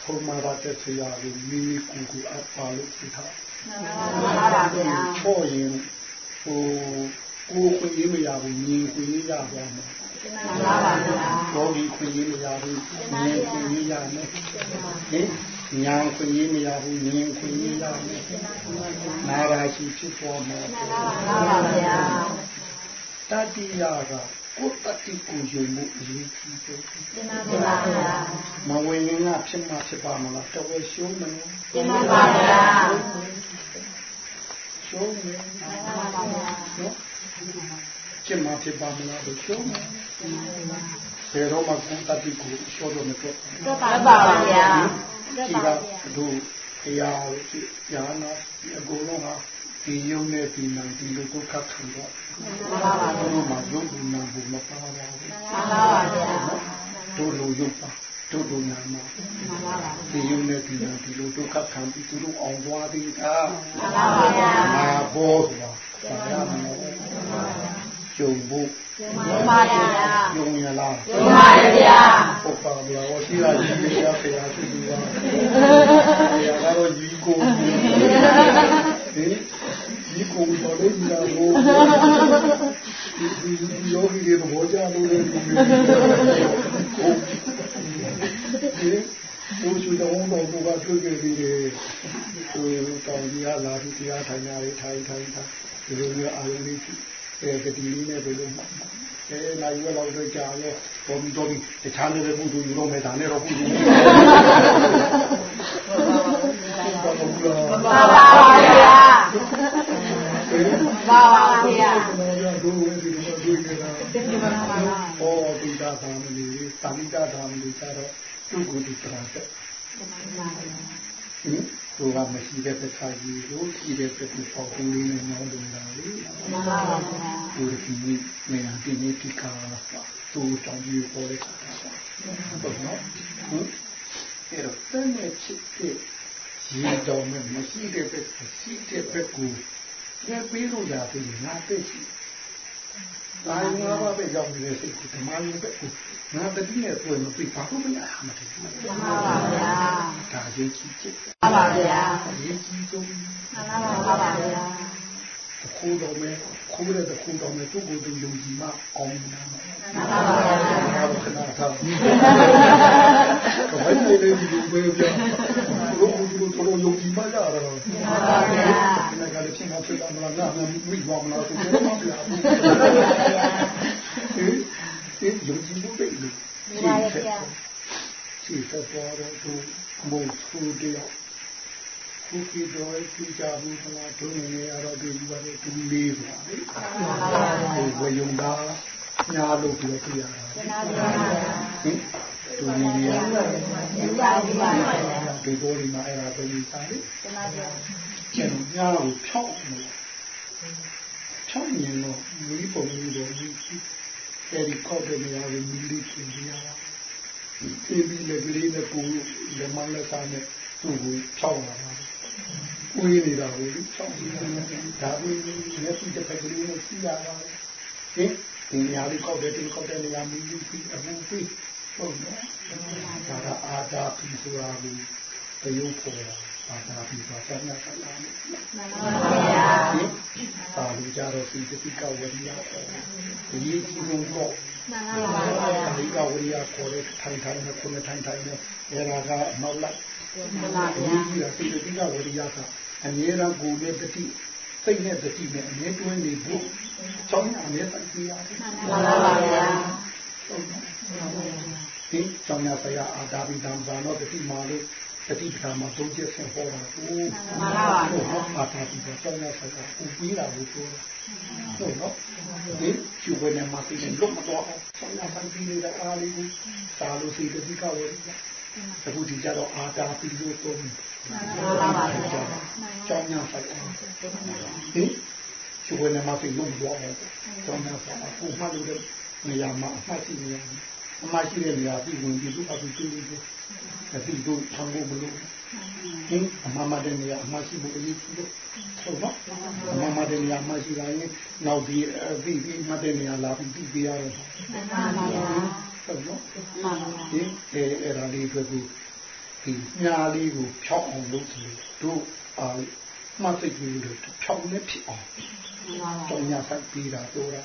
ထုံးမှာတဲ့ဆရာကိုမိမိကိုယ်ကိုအပ်ပါလို့ဖြစ်တာမှန်ပါဗျာချော့ရင်ဟိုကိုယ်ခွင့်ရမရဘူးညီခွင့်ရရသွားမှာမှန်ပါဗျာဘောဒီခွင့်ရမရဘူးညီခွင့်ရရမယ်ဟင်ညာခွင့်ကြီးမရဘူးဉာဏ်ခွင့်ကြီးရမယ်နာရာရှိဖြစ်ပေါ်မှာမှန်ပါဗျာတတိယက ကိုယ်တတိကိုယုံမှုအရေးကြီးတယ်တင်ပါဗျာမဝင်ရင်ကဖြစ်မှာဖြစ်ပါမလားတဝဲရှုံးမလို့တင်ပါဗျာရှုံးမယ်မှန်ပါဗျာနော်ဖြစ်မှာဖြစ်ပါမလားလို့ရှုံးမယ်ဘယ်တော့မှကိုယ်တတိကိုရှော့တော့မပြတ်ဘူးတက်ပါဗျာတက်ဒီပါကဗျာတို့တရားကိုကြည့်ညာနာဒီအကုန်လုံးဟာ ဒီယုံနဲ့ဒီနာဒီလိုဒုက္ခခံတော့မှန်ပါဗျာတို့မှာယုံဒီနာဘုမပါပါဘူးမှန်ပါဗျာတို့လိုယုံပါတို့လိုနာမှာမှန်ပါဗျာဒီယုံနဲ့ဒီနာဒီလိုဒုက္ခခံပြီးသူတို့အောင်သွားသေးတာမှန်ပါဗျာမာဘောဆိုတာဘာရမလဲကျုံဖို့မှန်ပါဗျာယုံရလားမှန်ပါဗျာဟုတ်ပါဗျာဟောရှိလာကြီးရဖရာရှိပြီပါဖရာကတော့ညီကိုဟ င်ညီကိုတော်လေးညီလာဟိုဒီဒီယောဂီတွေဘောကြလို့လည်းဒီဟုတ်ဒီသူရှိတော်တော်ကိုကတွေ့ကြပြီးတယ်ဟိုတောင်ကြီးကလာပြီးတရားထိုင်ရတွေထိုင်ထိုင်တာဒီလိုမျိုးအာရုံလေးအဲကတိလေးနဲ့ဘယ်လိုမှအဲနိုင်ရတော့တော့ကြာရောတော်ပြီးတော်ပြီးတခြားလည်းပုဒ်ယူတော့မယ်ဒါနဲ့တော့ပုဒ်ယူမှန်ပါဗျာပါပါ ဗျာဒုဝေဒီမှာတွေ့ကြတာဟောတိတာသာမဏေသာမိတာသာမဏေကြတော့သူ့ကိုယ်ဒီတရားတဲ့ဟင်သူကမရှိတဲ့ပစ္စာကြီးကိုရှိတဲ့ပစ္စာပေါင်းလေးနဲ့ညောင်းလို့တာလေမှန်ပါဗျာသူဒီနေ့နေရာဒီနေ့ဒီကားပါသူတောင်းပြီးပေါ်တဲ့ခါတာပါဟုတ်နော်ဟင်အဲ့တော့တမ်းနဲ့ချစ်တဲ့ရေတော်မဲ့မရှိတဲ့ပစ္စာရှိတဲ့ပက်ကို ငါပြီးလို့ရပြီငါသိရှိလာငါဘာပဲကြောင့်ဒီစိတ်ကိုဓမ္မရေးပဲကိုငါတတိနဲ့တွေ့မပြီးဘာလို့မရမှာလဲမှန်ပါဗျာဒါရေးကြည့်ချစ်မှန်ပါဗျာရေးကြည့်ဆုံးမှန်ပါပါဗျာခိုးတော်မယ်ခိုးတဲ့ခိုးတော်မယ်သူ့ကိုယ်သူယုံကြည်မှအောင်မြင်မှာမှန်ပါဗျာဘာလို့ခဏသာဘယ်လိုလဲဒီလိုပဲကြာဘုရားဒီလိုတော်ယုံကြည်မှရတာတော့မှန်ပါဗျာဒီကလည်းဖြစ် မှာဖြစ်တာမလားငါမိဘမလားသူပြောမှာပြဟင်ဒီယုံကြည်မှုပဲလေမှန်ပါဗျာရှိသက်တော်သူမုံဆူတရားခုခေတ်တော်ကြည့်ကြဘူးခလားဒုနေရတော့ဒီဘာလဲသူလေးပါလေမှန်ပါဗျာဟိုဝေယုံတာညာလို့ပြောပြရတာမှန်ပါဗျာဟင် သူနေရမှန်ပါဗျာဒီဘောဒီမှာအဲ့ဒါပဲဒီစားလေမှန်ပါဗျာကျန်ညာကိုဖြောက်လို့ဖြောက်နေတော့မီးပုံကြီးတော့ဒီအဲ့ဒီကောက်တဲ့နေရာကိုမီးလေးပြင်ပြရတာဒီပြီးလေကလေးနဲ့ကိုလက်မလက်စားနဲ့သူ့ကိုဖြောက်လာတာဝေးနေတာကိုဖြောက်နေတာဒါပေမဲ့လက်ရှိတဲ့ကလေးနဲ့စီးရတာဟင်ဒီနေရာလေးကောက်တဲ့ဒီကောက်တဲ့နေရာမီးလေးပြီးအမှုပြီး ဟုတ်နော်ဒါကအာတာပြီးဆိုတာကိုတရုပ်ပေါ်တာအာတာပြီးဆိုတာဆက်နေတယ်မှန်ပါဗျာပါလူကြတော့ဒီတိကဝရိယဒီကြီးလုံးတော့မှန်ပါဗျာဒီကဝရိယခေါ်တဲ့ထိုင်ထိုင်နဲ့ခုနထိုင်ထိုင်နဲ့အဲဒါကနောက်လိုက်မှန်ပါဒီဗျာကြီးကဒီတိကဝရိယကအမြဲတမ်းကိုယ်နဲ့တတိစိတ်နဲ့တတိနဲ့အမြဲတွင်းနေဖို့ကျောင်းအမြဲတမ်းကြည့်ရတယ်မှန်ပါဗျာ ဒီကျောင်းရဆရာအာဒါဘီဒံဘာနောတတိမာလို့တတိပဌာမှာသုံးချက်ဆင်ဟောတာကိုမှန်ပါဗျာဟုတ်နော်အာတာဘီကကျောင်းရဆရာကိုပြီးတာကိုပြောတာဟုတ်နော်ဒီကျူဝနေမှာသိတယ်လုံးမတော့ကျောင်းရဆရာပြီးနေတာအားလေးကိုသာလို့စီတတိကဝရိယအခုဒီကြတော့အာတာဘီလို့သုံးမှန်ပါဗျာကျောင်းရဆရာဟင်ကျူဝနေမှာသိလုံးမတော့ကျောင်းရဆရာကိုမှလို့တဲ့ နေရာမှာအမှတ်ရှိနေရတယ်အမှရှိတဲ့နေရာပြီးဝင်ပြီးသူ့အတူတူတူအတူတူထံဖို့မလို့ဟင်းအမှမတဲ့နေရာအမှရှိဖို့အရေးကြီးလို့ဟုတ်နော်အမှမတဲ့နေရာအမှရှိလာရင်နောက်ဒီပြီးပြီးမတဲ့နေရာလာပြီးပြီးပြရတော့မှန်ပါဗျာဟုတ်နော်မှန်ပါဒီအဲအဲ့ဒါလေးအတွက်ကိုဒီညာလေးကိုဖြောက်အောင်လုပ်ကြည့်တို့အာမှတ်သိကြည့်လို့ဖြောက်နေဖြစ်အောင် တောင်းရဆိုင်ပြီးတာတော့တာ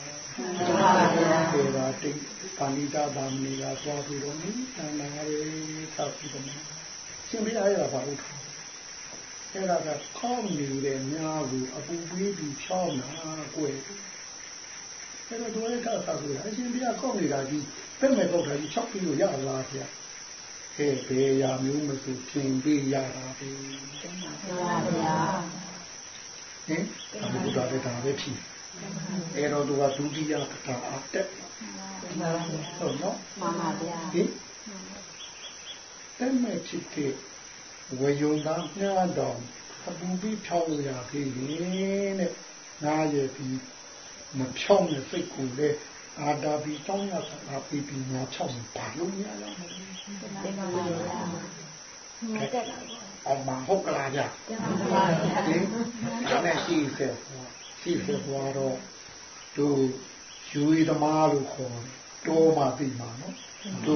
ဒေဝတိပါဠိတာဗာမဏေကသွားပြီးတော့နိသန္တာရေသတ်ပြီးတော့ရှင်ပြရတာဘာလို့ထားအဲ့ဒါကကောင်းနေတဲ့များကိုအပူပေးပြီးချောင်းတာကွယ်အဲ့တော့ဒုရကသာဆိုတာအရှင်ပြကောင်းနေတာကြီးပြက်မဲ့တော့တာကြီးချောက်ပြီးလို့ရလားဗျာဟဲ့ဘယ်ရာမျိုးမဆိုပြင်ပေးရတာပဲမှန်ပါဗျာ ဟင်ဘုရားတဲ့ဒါပဲဖြစ်အဲ့တော့သူကဒုတိယကထာအတက်ဟုတ်နော်မှန်ပါဗျာဟင်တဲ့မဲ့ဖြစ်တဲ့ဝေယုံသားမြတ်တော်အပူပြီးဖြောင်းရပြီတဲ့နားရပြီးမဖြောင်းတဲ့စိတ်ကိုလေအာတာပြီးတောင်းရတာပြီးပြီးညာချောင်းဘာလို့ညာရမလဲတင် ပါဗျာငါတက်တာအောင်မဟုတ်ကလားဗျာတင်ပါဗျာဟင်ဒါနဲ့ရှိစေရှိစေသွားတော့သူယူရီသမားလို့ခေါ်တယ်တောမှသိမှာနော်သူ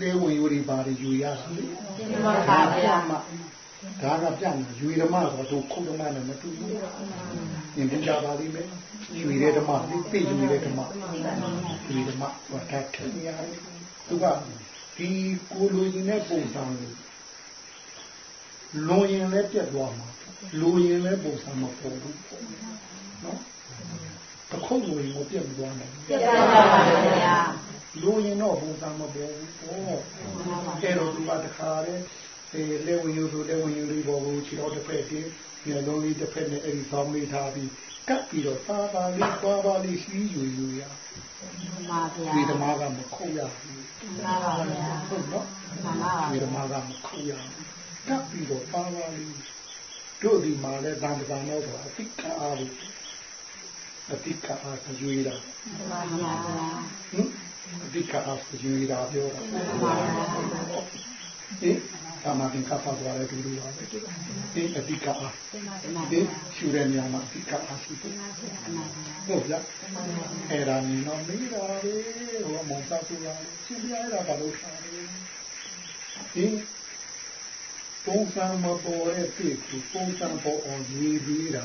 လေဝင်ယူရီပါရီယူရတာလေတင်ပါဗျာမှဒါကပြန်ယူရီဓမ္မဆိုတော့ခုဓမ္မနဲ့မတူဘူး။သင်ကြပါလိမ့်မယ်။ယူရီဓမ္မဒီပြည့်ယူရီဓမ္မယူရီဓမ္မဟောတာထင်ရတယ်။သူကဒီကိုလိုချင်တဲ့ပုံစံကို လိုရင်လည်းပြတ်သွားမှာလိုရင်လည်းပုံစံမပေါ်ဘူးနော်တခုလိုရင်မပြတ်မသွားနိုင်ဘူးတင်ပါဗျာလိုရင်တော့ပုံစံမပေါ်ဘူးဟောအဲ့တော့သူကတခါလေအဲလေဝင်ယူဆိုလေဝင်ယူလေးပေါ်ဘူးခြေတော်တစ်ဖက်တည်းဒီလုံးလေးတစ်ဖက်နဲ့အဲ့ဒီဆောင်းလေးထားပြီးကပ်ပြီးတော့သာသာလေးသွားပါလေးရှိယူယူရမှန်ပါဗျာဒီဓမ္မကမခုတ်ရဘူးမှန်ပါဗျာဟုတ်နော်မှန်ပါဒီဓမ္မကမခုတ်ရဘူး ကပ်ပြီးတော့ပါပါလေးတို့ဒီမှာလဲတန်တန်တော့ဆိုတာအတိကအားလို့အတိကအားကိုယူရတာမှန်ပါဗျာဟင်အတိကအားကိုယူရတာပြောတာမှန်ပါဗျာဟင်သာမတင်ကပ်ပါသွားတယ်ဒီလိုပါပဲဒီအတိကအားတင်ပါဒီရှူတဲ့နေရာမှာအတိကအားရှိတယ်ဟုတ်လားအဲ့ဒါနေတော့မိတာပဲဟိုမောင်စားသူလာရှင်းပြရတာဘာလို့ထားလဲဒီ ပုံစံမပေါ်တဲ့ပြည့်ကိုပုံစံပေါ်အောင်ရေးပြီးတာ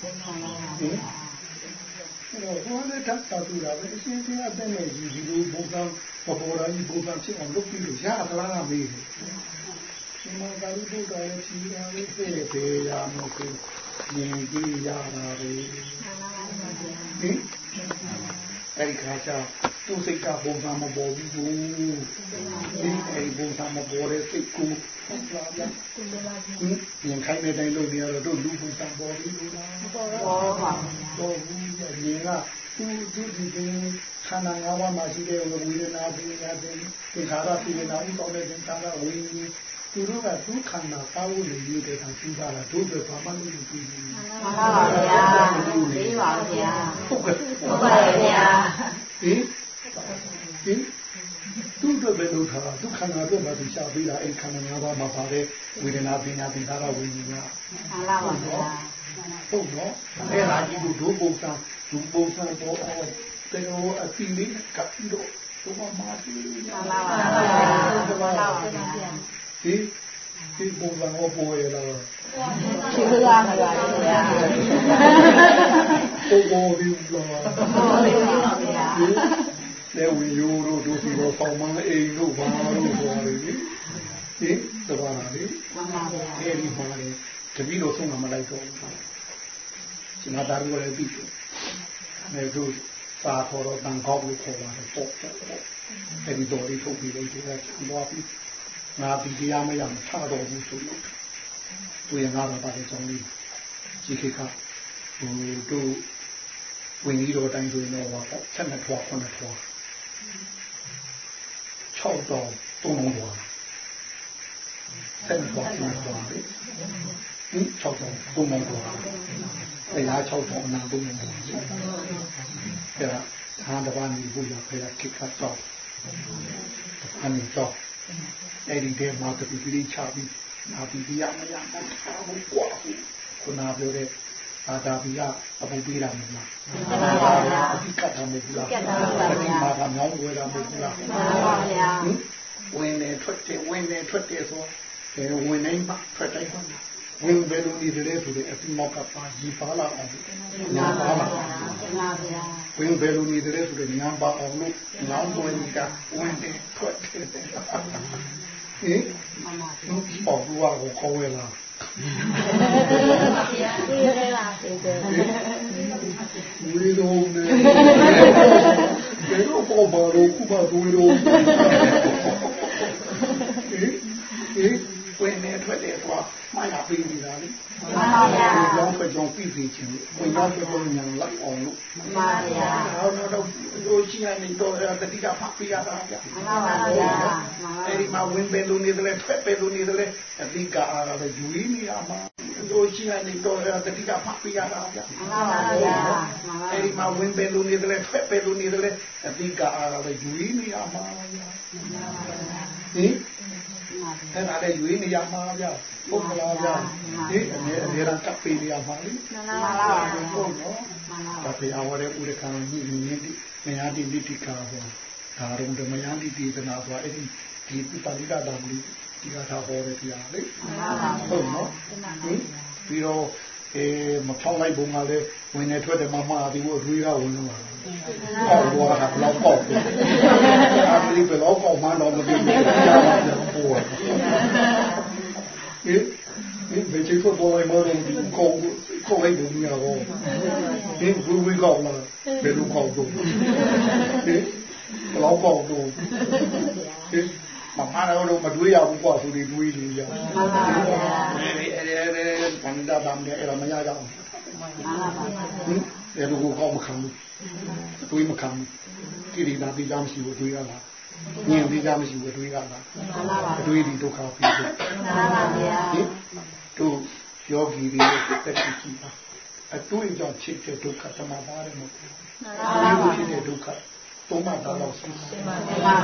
ဟင်အဲ့တော့ဘာလဲတတ်တာသူလာပဲအရှင်းပြအတဲ့နဲ့ဒီဒီလိုပုံစံမပေါ်တာကြီးပုံစံဖြစ်အောင်လုပ်ပြီးလို့ရသလားမေးတယ်ဒီမှာကာလိဘုရားရဲ့ဖြီးတာလေးပြည့်ပေရမယ်ကိုမြင်ကြည့်ရတာပဲဟင် အဲ့ဒီခါကျသူ့စိတ်ကပုံစံမပေါ်ဘူးဒီအဲ့ဒီပုံစံမပေါ်တဲ့စိတ်ကိုဟုတ်လားဗျာဟင်မြင်ခိုင်းတဲ့တိုင်းလုပ်နေရတော့တို့လူပုံစံပေါ်ပြီလို့လားပေါ်ပါဗျာပေါ်ဘူးမြင်ကသူသူဒီဒီခန္ဓာငါးပါးမှာရှိတဲ့ဝိညာဏပညာသင်သင်္ခါရပညာဥတော်တဲ့သင်္ခါရဝိညာဉ် သူတို့ကသူခန္ဓာပါလို့နေရတဲ့အခါသိတာလားတို့တွေဘာမှမလုပ်ဘူးမှန်ပါဗျာသိပါဗျာဟုတ်ကဲ့ဟုတ်ပါဗျာဟင်ဟင်သူတို့ပဲလို့ထားသူခန္ဓာအတွက်မှသူရှာပေးတာအဲ့ခန္ဓာငါးပါးမှာပါတဲ့ဝေဒနာပညာသင်္ခါရဝိညာဉ်ကမှန်ပါဗျာဟုတ်နော်အဲ့ဒါကြီးကိုဒုပုံစံဒုပုံစံပေါ်အောင်တေရောအတိလေးကပ်ပြီးတော့ဘုမမာတိမှန်ပါဗျာမှန်ပါဗျာ ဒီဒီပုံစံကိုပေါ်ရလားချူရမှာပါဗျာပေါ်ပေါ်ပြီးတော့ဟုတ်ပါဗျာလေဝီယိုတို့တို့စီတော့ပေါမအိမ်တို့ဘာလို့ဆိုရလဲဒီသဘာဝလေးမှန်ပါဗျာအဲ့ဒီမှာလေတပည့်တော်ဆုံးမလိုက်တော့ဘူးကျွန်တော်ဒါရီဝလည်းပြီးတယ်အဲတို့စာခေါ်တော့တန်ကောက်လို့ခေါ်ပါတယ်ပေါ့ပေါ့အဲ့ဒီတော်လေးထုတ်ပြီးလိုက်တယ်ဆံသွားပြီး ငါပြီးတရားမရမထတော့ဘူးဆိုလို့သူရငါတော့ပါတယ်ကြောင်းလေးကြီးခေကဟိုတို့ဝင်ကြီးတော်တိုင်းဆိုရင်တော့ဟောဆက်နှစ်ထွားခုနှစ်ထွား6တော်3လုံးထွားဆက်နှစ်ထွားခုနှစ်ထွားလေဟင်6တော်3လုံးထွားအဲ့ဒါ6တော်အနာ3လုံးထွားလေအဲ့ဒါသာတပါးနေဘူးရဖေရခိကတော့အနိတော့ အဲ့ဒီတဲမှာတပီပီချပြီးနာပီပီရမရမထားဘူးကွာခုနပြောတဲ့အာတာပီကအပူပေးတာမလားမှန်ပါဗျာအတိကတ်တာမဟုတ်ဘူးလားကတ်တာပါဗျာအတိမာကမြောင်းဝဲတာမဟုတ်ဘူးလားမှန်ပါဗျာဟင်ဝင်နေထွက်တယ်ဝင်နေထွက်တယ်ဆိုအဲဝင်နေမှထွက်တိုင်းပါ ဝင်ဘယ်လိုနေတယ်ဆိုတဲ့အတိမောကပါကြီးပါလာအောင်မှန်ညာပါပါလာဗျာမှန်ပါဗျာဝင်ဘယ်လိုနေတယ်ဆိုတော့ညာပါအောင်လို့ငောင်းပွင့်ကဝင်တယ်ထွက်တယ်ဟင်ပေါ့ဘူးကကိုခေါ်ရလားဝီလုံးနေဘယ်လိုပေါ်ပါတော့ခုပါဝီလုံးဟင်ဟင် ဝင်နေထွက်တယ်ကွာမရပြီးနေတာလေမှန်ပါဗျာကျောင်းဖကြောင်းပြီးပြီးချင်းဝင်ရောက်တော့ညာလိုက်အောင်လို့မှန်ပါဗျာဟောတော့တို့ရှိရနေတော့တတိကဖတ်ပြရတာဗျာမှန်ပါဗျာအဲဒီမှာဝင်ပဲလို့နေတယ်ထွက်ပဲလို့နေတယ်အတိကအားလည်းယူရင်းနေရမှာတို့ရှိရနေတော့တတိကဖတ်ပြရတာဗျာမှန်ပါဗျာအဲဒီမှာဝင်ပဲလို့နေတယ်ထွက်ပဲလို့နေတယ်အတိကအားလည်းယူရင်းနေရမှာဗျာဟင် အဲ့ဒါလည်းယူရင်းနေရမှာဗျာဟုတ်ကလားဗျာဒီအနေအများကပ်ပေးရမှာလေမှန်ပါပါဟုတ်နော်ဒါပြအောင်ရတဲ့ဥရခံညင်းညင်းဒီမယာတိလိတိကာဟောဒါရုံဓမယန္တိတိသနာဆိုအဲ့ဒီဒီပါဠိကတော်မူဒီကထာဟောတဲ့တရားလေဟုတ်နော်ပြီးတော့ အဲမဖောက်လိုက်ဘုံကလည်းဝင်နေထွက်တယ်မမအဒီကိုတွေးရဝင်လာတယ်ဟောတော့ဟာလောက်ပေါ့အာမလီဘယ်လောက်ပေါ့မတော့မသိဘူးကြားရတယ်ပေါ့ဟင်ဒီဘယ်ချိဖို့ပေါ်လိုက်မလို့ဒီကောကောလိုက်ဘူးများတော့ဒီဘူးဝေးကောက်လာဘယ်လိုကောက်တော့ဟင်ဘယ်လောက်ကောက်တော့ ဟင်မမတော်မတွေးရဘူးကွာဆိုပြီးတွေးနေရမှန်ပါဗျာအဲဒီအဲဒီအဲဒီဘန္ဒဗမ်းနဲ့အဲ့ဒါမရကြအောင်မှန်ပါဗျာဟင်ဘယ်လိုကောက်မခံဘူးတွေးမခံဘူးကိရိနာတိသားမရှိဘူးတွေးရလားညင်ပြီးကြမရှိဘူးတွေးရလားအတွေးဒီဒုက္ခပြီးတယ်မှန်ပါဗျာတို့ယောဂီတွေတက်ကြည့်ကြည့်ပါအတွေးကြောင့်ဖြစ်တဲ့ဒုက္ခတမပါတယ်မဟုတ်ဘူးမှန်ပါဗျာဖြစ်တဲ့ဒုက္ခ သုံးမှတော့လောက်ရှိမှန်ပါဗျာ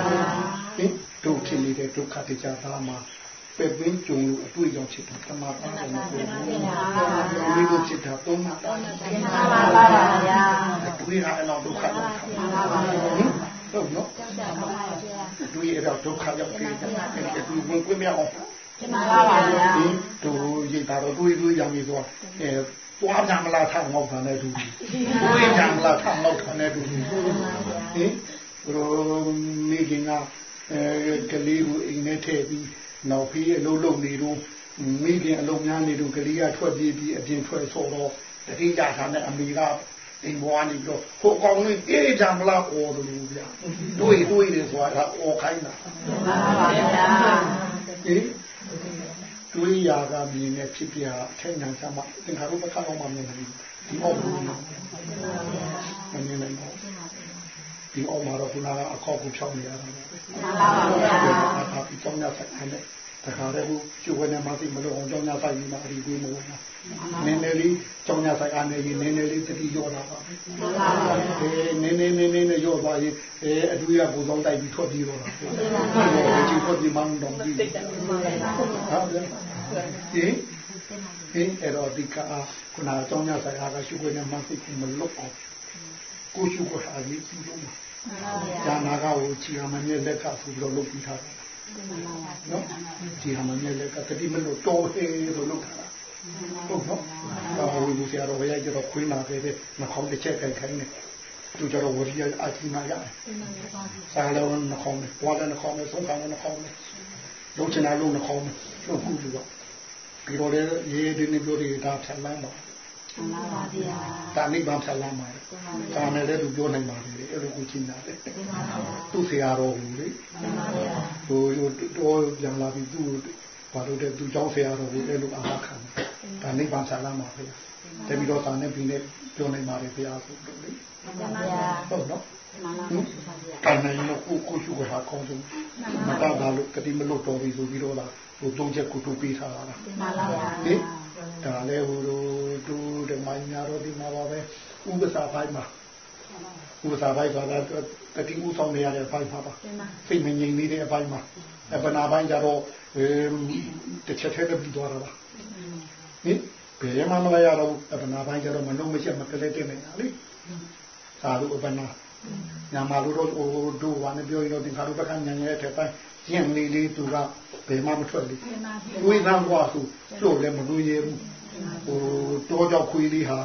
ဟင်တို့ဖြစ်နေတဲ့ဒုက္ခတရားသားမှာပဲပင်းကြုံလို့အတွေ့အကြုံဖြစ်တာတမပါတယ်မဟုတ်ဘူးဒီလိုဖြစ်တာသုံးမှတော့မှန်ပါဗျာအတွေ့အကြုံဒုက္ခတော့မှန်ပါဗျာဟုတ်နော်တွေ့ရတော့ဒုက္ခရောက်ပြီအဲ့ဒီဝင်ခွင့်မရအောင်မှန်ပါပါဗျာဒီတို့ရိတ်တာတော့တွေးတွေးရမည်ဆိုအဲ ပွားကြမလားထောက်ငေါက်တာနဲ့တူတွေးကြမလားထောက်ငေါက်တာနဲ့တူဟင်တို့မိခင်ကအဲကလေးကိုအိမ်ထဲထည့်ပြီးနောက်ဖေးအလုံးလုံးနေတော့မိခင်အလုံးများနေတော့ကလေးကထွက်ပြေးပြီးအပြင်ထွက်ဆိုတော့တတိယဌာနဲ့အမေကအိမ်ဘွားနေပြီးတော့ဟိုကောင်လေးပြေးကြမလားအော်လို့ဗျာတွေးတွေးတယ်ဆိုတာအော်ခိုင်းတာမှန်ပါဗျာဟင် တွေးရကမြင်နေဖြစ်ပြအထိုင်နိုင်စမှာသင်္ခါရုပ္ပခါတော့မှမြင်တယ်ဒီအောက်ဘူးမမြင်နိုင်ဘူးဒီအောက်မှာတော့ခုနကအခောက်ကိုဖြောင်းနေရတာမှန်ပါဗျာဒါပြီးတော့ညဆိုင်တယ် တခါတည်းကကျိုးဝဲနေမှသိမလို့အောင်ကြောင်းညဆိုင်ပြီးမှအဒီကိုမဝင်တာနည်းနည်းလေးကြောင်းညဆိုင်အနေနဲ့နည်းနည်းလေးတတိရောတာပါအဲနည်းနည်းနည်းနည်းရောသွားရင်အဲအတူရပူဆောင်တိုက်ပြီးထွက်ပြီးတော့တာဒီချီထွက်ပြီးမှန်းတော့ပြီးဟုတ်တယ်ဟင်ဟင်အဲ့တော့ဒီကခုနကြောင်းညဆိုင်အားကရှုခွင့်နဲ့မှသိမလို့အောင်ကိုရှုခွင့်အားကြီးပြီးတော့မှာဒါနာကကိုချီရမနဲ့လက်ကဆူပြီးတော့လုပ်ပြီးထားတယ် နော်ဒီဟာမမြဲလက်ကတတိမလို့တော်ဟဲလို့လုပ်တာဟုတ်နော်ဒါဟိုလူဆရာတော်ရဲ့ကျတော့ခွေးနာခဲ့တဲ့နှခေါင်းတစ်ချက်ခိုင်ခိုင်နဲ့သူကျတော့ဝရီအချီမာရတယ်စားလည်းနှခေါင်းနဲ့ပွားလည်းနှခေါင်းနဲ့ဆုံးခံလည်းနှခေါင်းနဲ့လုံးချင်တာလုံးနှခေါင်းနဲ့လို့ခုလူတော့ပြီးတော့လေရေးဒီနေ့ပြောတွေဒါဖြတ်လမ်းပါ မှန်ပါဗျာဒါနိဗ္ဗာန်ဖြတ်လမ်းပါတယ်ဒါနဲ့လည်းသူပြောနိုင်ပါတယ်အဲ့လိုကိုရှင်းတာလေသူ့ဆရာတော်ဟူလေဟိုတော့ပြန်လာပြီးသူ့ဘာလို့တဲ့သူเจ้าဆရာတော်ဟူအဲ့လိုအားခံဒါနိဗ္ဗာန်ဖြတ်လမ်းပါဗျာတပြီးတော့သာနဲ့ပြီးနဲ့ပြောနိုင်ပါတယ်ဗျာဆိုတော့လေမှန်ပါဗျာဟုတ်နော်မှန်ပါဗျာကိုယ်နိုင်လို့ကိုကိုရှုခါကောင်းဆုံးမတော်တာလို့ကတိမလို့တော်ပြီဆိုပြီးတော့လာဟိုသုံးချက်ကုတူပေးထားတာမှန်ပါဗျာဟင် ဒါလည်းဟိုတို့ဓမ္မညာတော်ဒီမှာပါပဲဥပ္ပစာပိုင်းမှာဥပ္ပစာပိုင်းဆိုတာတတိဥဆောင်နေရတဲ့အပိုင်းမှာပါစိတ်မငြိမ်နေတဲ့အပိုင်းမှာအပနာပိုင်းကြတော့တစ်ချက်ထဲပြီးသွားတာပါဟင်ဘယ်မှမလာရတော့အပနာပိုင်းကြတော့မလုံးမချက်မကလေးတင်နေတာလေသာဓုအပနာညာမလို့တော့ဟိုတို့ဘာနဲ့ပြောရင်တော့ဒီခါတို့ဘက်ကညာရဲ့အထက်ပိုင်း ကျင့်လေးလေးသူကဘယ်မှမထွက်ဘူးဝိသံကွာဆိုလို့လည်းမလို့ရဘူးဟိုတောကြောက်ခွေးလေးဟာ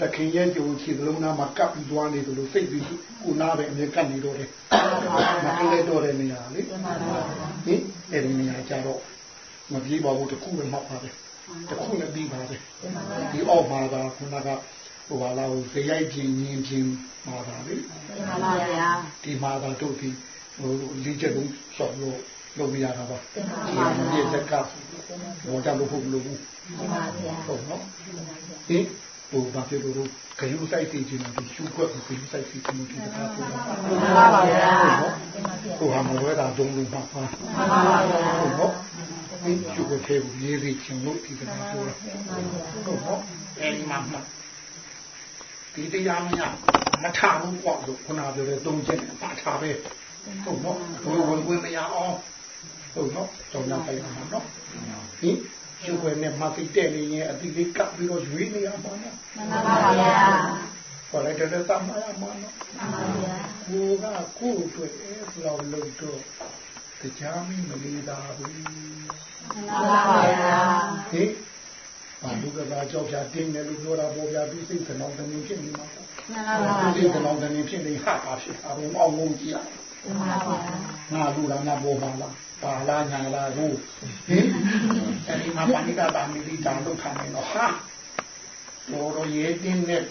သခင်ရဲ့ကြုံချီသလုံးသားမှာကပ်ပြီးသွားနေတယ်လို့စိတ်ပြီးကိုနာပဲအမြဲကပ်နေတော့တယ်မကလေးတော့တဲ့နေရာလေဟင်အဲ့ဒီနေရာကြတော့မပြေးပါဘူးတခုပဲမှတ်ပါတယ်တခုနဲ့ပြီးပါတယ်ဒီအောက်မှာကခုနကဟိုပါလားဇရိုက်ပြင်းညင်းပြင်းမှာပါလေမှန်ပါဗျာဒီမှာကတို့ဒီ ဟိုလေးချက်လုံးဆော့လို့လုပ်ရတာပါဒီမြေဇက်ကဘောကြလို့ဟုတ်လို့ဘူးမှန်ပါဗျာဟုတ်နော်ဟင်ဟိုဘာဖြစ်လို့ခရုစိုက်စီခြင်းဒီရှုခွက်ကိုခရုစိုက်စီခြင်းဒီတခါပြောတာမှန်ပါဗျာဟိုဟာမဝဲတာဒုံလုံးပါပါမှန်ပါဗျာဟုတ်နော်ဒီရှုခွက်သေးရေးပြီးခြင်းလို့ဒီတခါပြောတာဟုတ်နော်အဲဒီမှာမှဒီတရားမရမထဘူးပေါ့လို့ခုနပြောတဲ့သုံးချက်နဲ့ပါထားပဲ ဟုတ်နော်ဘယ်ဝင်ဝင်မရအောင်ဟုတ်နော်တောင်းရပိုင်မှာနော်ဟင်ရှုခွက်နဲ့မသိတဲ့နေရင်အတိလေးကပ်ပြီးတော့ရွေးနေရပါနော်မှန်ပါဗျာဘာလဲတဲ့တမ်းမရမှာနော်မှန်ပါဗျာကိုကကိုယ်အတွက်အဲဘလောက်လို့တော့တရားမင်းမလေးတာဘူးမှန်ပါဗျာဟင်ဘာလူကသာကြောက်ပြတင်းတယ်လို့ပြောတာပေါ်ပြပြီးစိတ်ကနောင်တနေဖြစ်နေမှာပေါ့မှန်ပါဗျာစိတ်ကနောင်တနေဖြစ်နေဟာပါဖြစ်တာဘုံအောင်ငုံကြည့်ရ မှန်ပါဗျာငါလူလားငါပေါ်ပါလားပါလားညာလားဟိုဟင်အဲဒီမှာပဏိကတာမီလီတာလို့ခံနေတော့ဟာတော်တော်ရဲတင်းနဲ့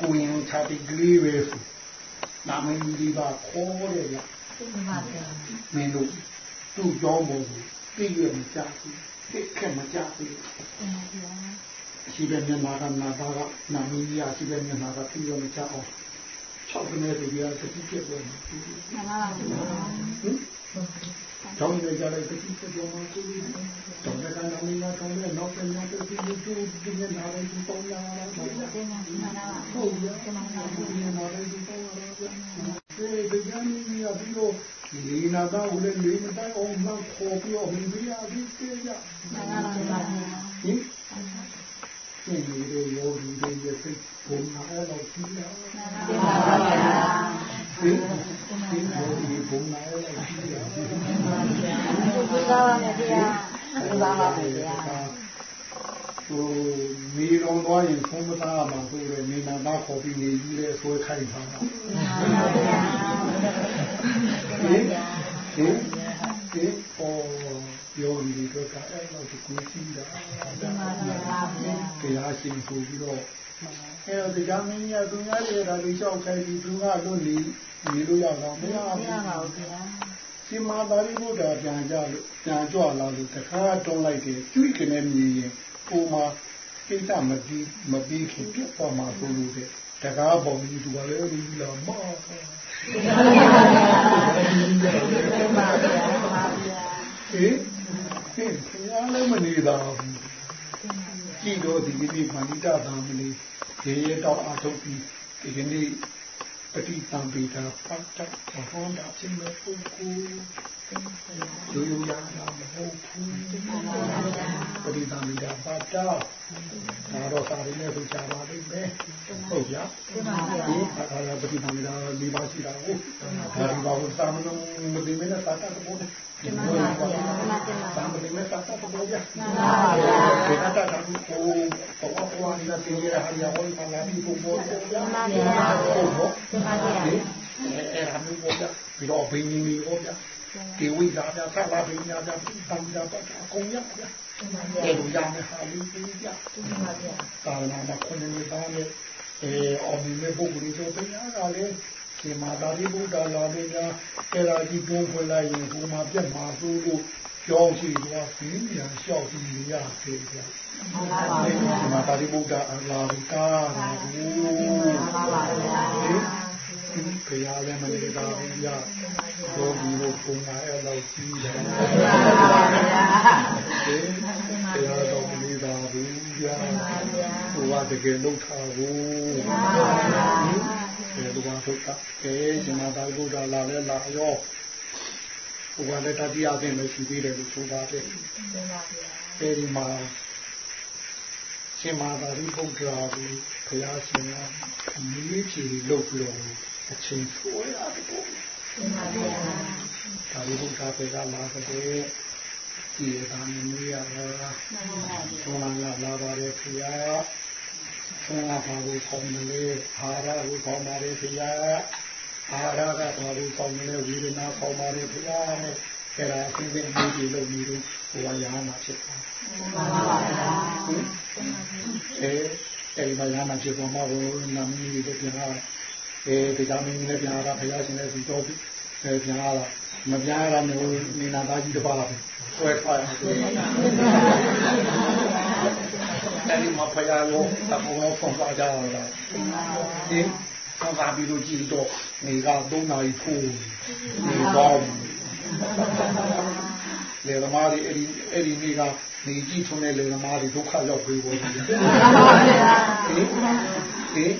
ကိုရင်ချတိကလေးပဲဆိုနာမည်ကြီးပါခေါ်တယ်ဗျမှန်ပါဗျာမင်းတို့သူ့ကြောင်းပုံကိုသိရမကြဘူးသိခက်မကြဘူးရှိတဲ့မြန်မာကနာတာကနာမည်ကြီးအရှိတဲ့မြန်မာကသိရမကြအောင် ၆ခနဲ့တူပြားတတိပြည့်တယ်ဟင်မှန်ပါဗျာတောင်းရကြတဲ့တတိပြည့်တော့မှသူတောင်းတဲ့ကနာမည်ကတောင်းတဲ့နောက်ပြန်နောက်ပြန်ဒီလိုဒီနေ့နာရီဒီပေါင်းလာတာဟုတ်ရမှန်ပါဗျာဟုတ်ရဒီနေ့နာရီဒီပေါင်းလာတာဒီကြမ်းကြီးရပြီးတော့ဒီနာတော့လည်းလေးမတိုင်အောင်မှခေါ်ပြီးတော့မင်းပြရပြီးပြရမှန်ပါဗျာဟင် ဒီလိုရောဒီလိုရစိတ်ပုံနာတော့ကြည့်ရမှန်ပါဗျာဟင်ဒီလိုဒီပုံနာတော့ကြည့်ရဘုရားပါမယ်ဗျာဘုရားပါမယ်ဗျာဟိုမီရုံသွားရင်ဖုံးမသားမှာဆိုရယ်နေနာသားခေါ်ပြီးနေကြီးတဲ့ဆွဲခိုင်းတာဟင်ဟင်ဟင် ပေါ်ပြောဒီတော့ကအဲ့တော့ဒီကိုကြည့်တာမှန်ပါဗျာတရားရှိဆိုပြီးတော့အဲ့တော့ဒီကမင်းကြီးကသူများတွေဒါလေးလျှောက်ခိုင်းပြီးသူကလွတ်နေနေလို့ရတော့မရမဘူးရပါဘူးဗျာဒီမှာသာရိပုတ္တရာပြန်ကြလို့ပြန်ကြွလာလို့တခါတွန်းလိုက်တယ်ကျွိကနေမြည်ရင်ပုံမှာကိစ္စမပြီးမပြီးခင်ပြတ်သွားမှာဆိုလို့တဲ့တကားပုံကြီးသူကလည်းဒီလာမောမှန်ပါဗျာမှန်ပါဗျာ ဟေးဟေးဘုရားလည်းမနေတာဘူးကြည့်တော့ဒီနေ့မန္တိတာသာမဏေရေရတော့အထုတ်ပြီးဒီကနေ့ပฏิတံပေတာပတ်တဟောတာချင်းမဲ့ပုဂ္ဂိုလ် လူလူရတာမဟုတ်ဘူးပฏิတံပေတာပတ်တာဒါတော့စာရင်းနဲ့ဆိုကြပါလိမ့်မယ်ဟုတ်ကြဒီအခါရပฏิတံပေတာဒီပါရှိတာကိုဒါဒီပါကိုစာမလို့မဒီမဲနဲ့စာတာတော့ဒီလိုပါစာမလို့နဲ့စာတာတော့ဗျာဒီကတာကကိုပေါ်ပေါ်နေတာတင်ရဟာရဝိပါလာပြီးပုံပေါ်ပေါ်ဗျာဟုတ်ဟုတ်မှန်ပါဗျာအဲ့ဒါမျိုးပေါ့ဗျပြီးတော့ဘင်းကြီးမျိုးပေါ့ဗျ ဒီဝိဇာဗျဆက်လာဘင်းညာဗျတန်ကြပါအကုန်ရဗျအဲ့လိုရမယ်ဟာလေးပြီးဗျမှန်ပါဗျာသာနာမှာခုနေနေတာလေအဲအော်ဒီမေပုဂ္ဂိုလ်ဆိုပြန်ရတာလေဒီမှာဒါဒီဘုဒ္ဓလာလေးကအဲ့ဒါကြီးတွန်းဖွင့်လိုက်ရင်ဒီမှာပြတ်မှာသို့လို့ကြောင်းရှိတော့ဒီညာလျှောက်ပြီးရသေးဗျမှန်ပါဗျာဒီမှာဒါဒီဘုဒ္ဓအလာဘီကာဘူးမှန်ပါဗျာဘုရား လည်းမနေတာဘူးရဘောဒီကိုပုံလာအဲ့လောက်ကြီးတယ်မှန်ပါဗျာဘုရားတော်မနေတာဘူးရဘုရားတကယ်လုံးထားဘူးမှန်ပါဗျာဘယ်လိုပါထုတ်တာကဲရှင်သာဘုရားလာလဲလာရောဘုရားလည်းတတိယအသင်လို့ရှိသေးတယ်လို့ဆိုပါတယ်မှန်ပါဗျာအဲဒီမှာရှင်မာသာရိပုတ္တရာကိုဘုရားရှင်ကအမီးဖြီလုပ်ပြီးတော့ အချိန်ဆိုးရတယ်ပေါ့မှန်ပါဗျာသာရိပုတ္တရာကလာတဲ့ဒီသာမဏေရတာမှန်ပါဗျာဘုရားကလာပါတယ်ဘုရားဆန္ဒပါဘူးဆောင်းတယ်လေအာရကိုဆောင်းပါတယ်ဖေယားအာရကပါဘူးဆောင်းတယ်ဝိရဏဆောင်းပါတယ်ဖေယားနဲ့အဲ့ဒါအစဉ်စဉ်မျိုးကြီးလုပ်ပြီးတော့ဟိုကရဟနာဖြစ်သွားမှန်ပါပါဗျာအဲအဲ့ဒီမှာရဟနာဖြစ်ပေါ်မှာဘုနာမည်တွေပြန်လာ အဲဒီကမင်းလည်းပြန်လာဖယားရှင်လည်းဒီတော့အဲပြန်လာမပြန်ရတာမျိုးနေနာသားကြီးတစ်ပါးပဲဆွဲထားတယ်အဲဒီမှာဖယားရောသဘောရောဖန်ပါကြတာဒီဖန်ပါပြီးတော့ကြည့်တော့နေက3နာရီဖိုးနေတော့လေသမားတွေအဲ့ဒီအဲ့ဒီနေ့ကနေကြည့်ထုံးတဲ့လေသမားတွေဒုက္ခရောက်ပြီးပေါ်တယ်မှန်ပါဗျာဟင်ဟင်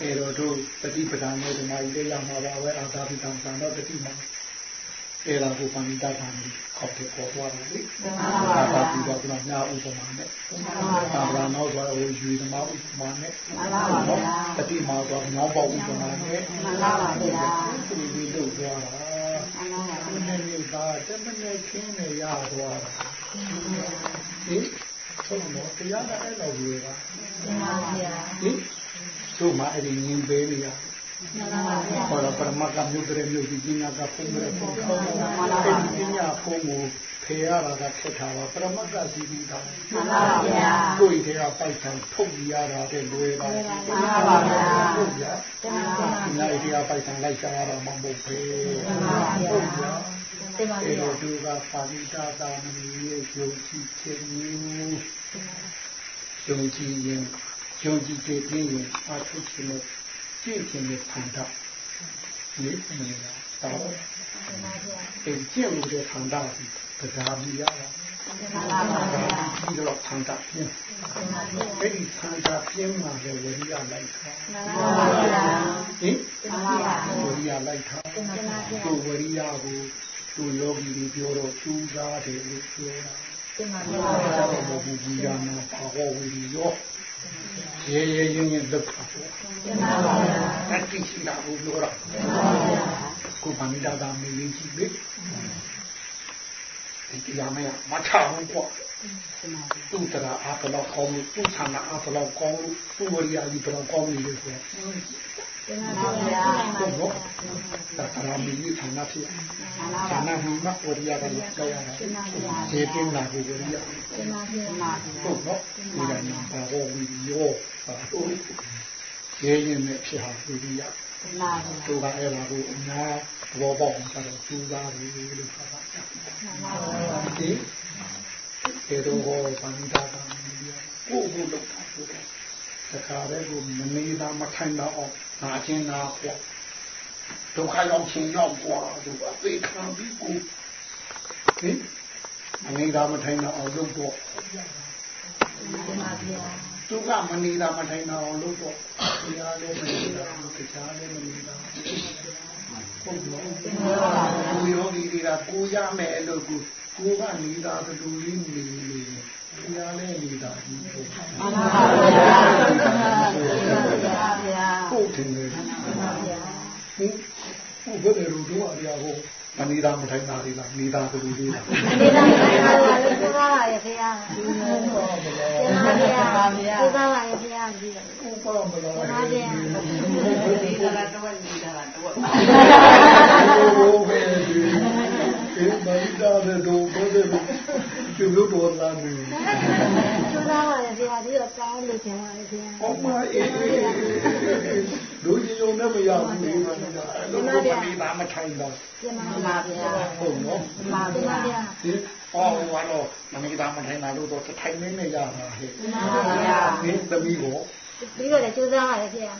အဲ့တော့တို့တတိပဒံနဲ့ဓမ္မကြီးလေးရမှာပါပဲအာသာပိတံသံတော့တတိမှာအဲ့ဒါကိုပဏိတတာမျိုးခောက်တဲ့ပေါ်သွားတယ်လေအာသာပိတော့ကညာဥပမာနဲ့အာဗလာနောက်သွားတော့ယူဓမ္မဥပမာနဲ့တတိမှာတော့ညောင်းပေါဥပမာနဲ့ဒီလိုလုပ်သွားတာဒီနေ့ကတမနဲ့ခင်းနေရသွားတာဟင်ဆုံးတော့တရားနဲ့အဲ့လိုကြီးကမှန်ပါဗျာဟင် တို့မှအဲ့ဒီငင်းပေးနေရမှန်ပါဗျာဟောတော့ပရမတ်ကမြို့တဲ့မြို့ဒီပညာကဖုံးရဲဖုံးအဲ့ဒီပညာဖုံးကိုဖေရတာကခက်တာပါပရမတ်ကစီပြီးတာမှန်ပါဗျာကိုယ်တွေကပိုက်ဆံထုတ်ရတာတဲ့လွယ်ပါမှန်ပါဗျာဟုတ်ကြတမန်ပါနိုင်တွေကပိုက်ဆံလိုက်ရှာရတာမဟုတ်ဖေမှန်ပါဗျာဟုတ်ကြတမန်အဲ့ပါတော့သူကပါဠိတာတာမီရဲ့ယုံကြည်ခြင်းမျိုးယုံကြည်ရင် ယုံကြည်ခြင်းဖြင့်အထုခြင်းနဲ့ကြည့်ခြင်းနဲ့ဆန္ဒဒီမင်းကတောင်းတမန်ပါအဲ့ကျင့်လို့တဲ့ဆန္ဒကိုတရားမီရတာမှန်ပါဗျာဒီတော့ဆန္ဒပြင်းအဲ့ဒီဆန္ဒပြင်းမှာလည်းဝိရိယလိုက်တာမှန်ပါဗျာဟင်မှန်ပါဗျာဝိရိယလိုက်တာတမန်ပါဗျာသူဝိရိယကိုသူယောဂီတွေပြောတော့ကျူးစားတယ်လို့ပြောတာတမန်ဘုပါဗျာရားတော်ဘုရားနာပါဟောဝိရိယော ရေရေရင်းရင်းသက်ခါပေါ့တမန်ပါဗျာတတိရှိတာကိုပြောတာတမန်ပါဗျာကိုဗန္ဒာသာမင်းလေးကြည့်လေဒီတရားမရမချဘူးကွာသူတရာအားဘလောက်ကောင်းလို့သူဆန္ဒအားဘလောက်ကောင်းလို့သူဝရိယကြီးဘလောက်ကောင်းနေလို့ဆိုတ မန်ပါဗျာတော့တော့ဒါကရာမီကြီးဆန္ဒဖြစ်ဆန္ဒမှမဝရိယကလည်းကြောက်ရတာခြေပြင်းလာကိုဝရိယတမန်ပါဗျာဟုတ်တော့ဒီကနေ့ဘာဟောဝီယောဟုတ်ရေရင်နဲ့ဖြစ်ဟာဝီယောတမန်ပါဗျာသူကအဲ့ဒါကိုအများဘောပေါက်ကြတော့သူသားတွေလို့ပြောတာဒီေတော့ဟောပဏိတာကမီဒီယာကိုဘုလောက်တာဆိုတော့ တခါတည်းကိုမနေတာမထိုင်တော့အောင်ငါချင်းနာပေါ့ဒုက္ခရောက်ချင်းရောက်กว่าသူအသေးခံပြီးကိုဟင်မနေတာမထိုင်တော့အောင်လုပ်တော့ တမန်ပါဗျာ သူကမနေတာမထိုင်တော့အောင်လုပ်တော့တရားလည်းမနေတာတရားလည်းမနေတာဟုတ်နော် တမန်ပါဗျာ ကိုယောဂီတွေကကိုရမယ်လို့ကိုကိုကနေတာဘယ်လိုလေးနေနေတရားလည်းနေတာဒီဟုတ် မှန် ဘယ်လိုတို့အရာဟောမနေတာမထိုင်တာတွေလားနေတာဘယ်လိုလေးလားဒီကနေ့ပါလို့ပြောပါရဲ့ခင်ဗျာဒီမှာပါဗျာပြောပါရဲ့ခင်ဗျာဒီဥပမလားပါဗျာနေတာလားတော့နေတာလားတော့ဘိုးပဲဒီ မနေတာတဲ့တို့ဘယ်လိုကျလို့တော်လာနေကျိုးသားပါရဲ့ခင်ဗျာဒီတော့ကောင်းလို့ခင်ဗျာခင်ဗျာဟောမအေးလူကြီးုံနဲ့မရဘူးလေမနေတာအဲ့လိုမနေတာမထိုင်တော့ပြန်ပါပါဗျာဟုတ်နော်ပြန်ပါဗျာဒီဟောဝါတော့မမီတာမထိုင်တာလို့တော့ထိုင်နေနေရတာဟဲ့ပြန်ပါဗျာဒီသမီးကိုပြီးတော့လည်းကျိုးသားပါရဲ့ခင်ဗျာ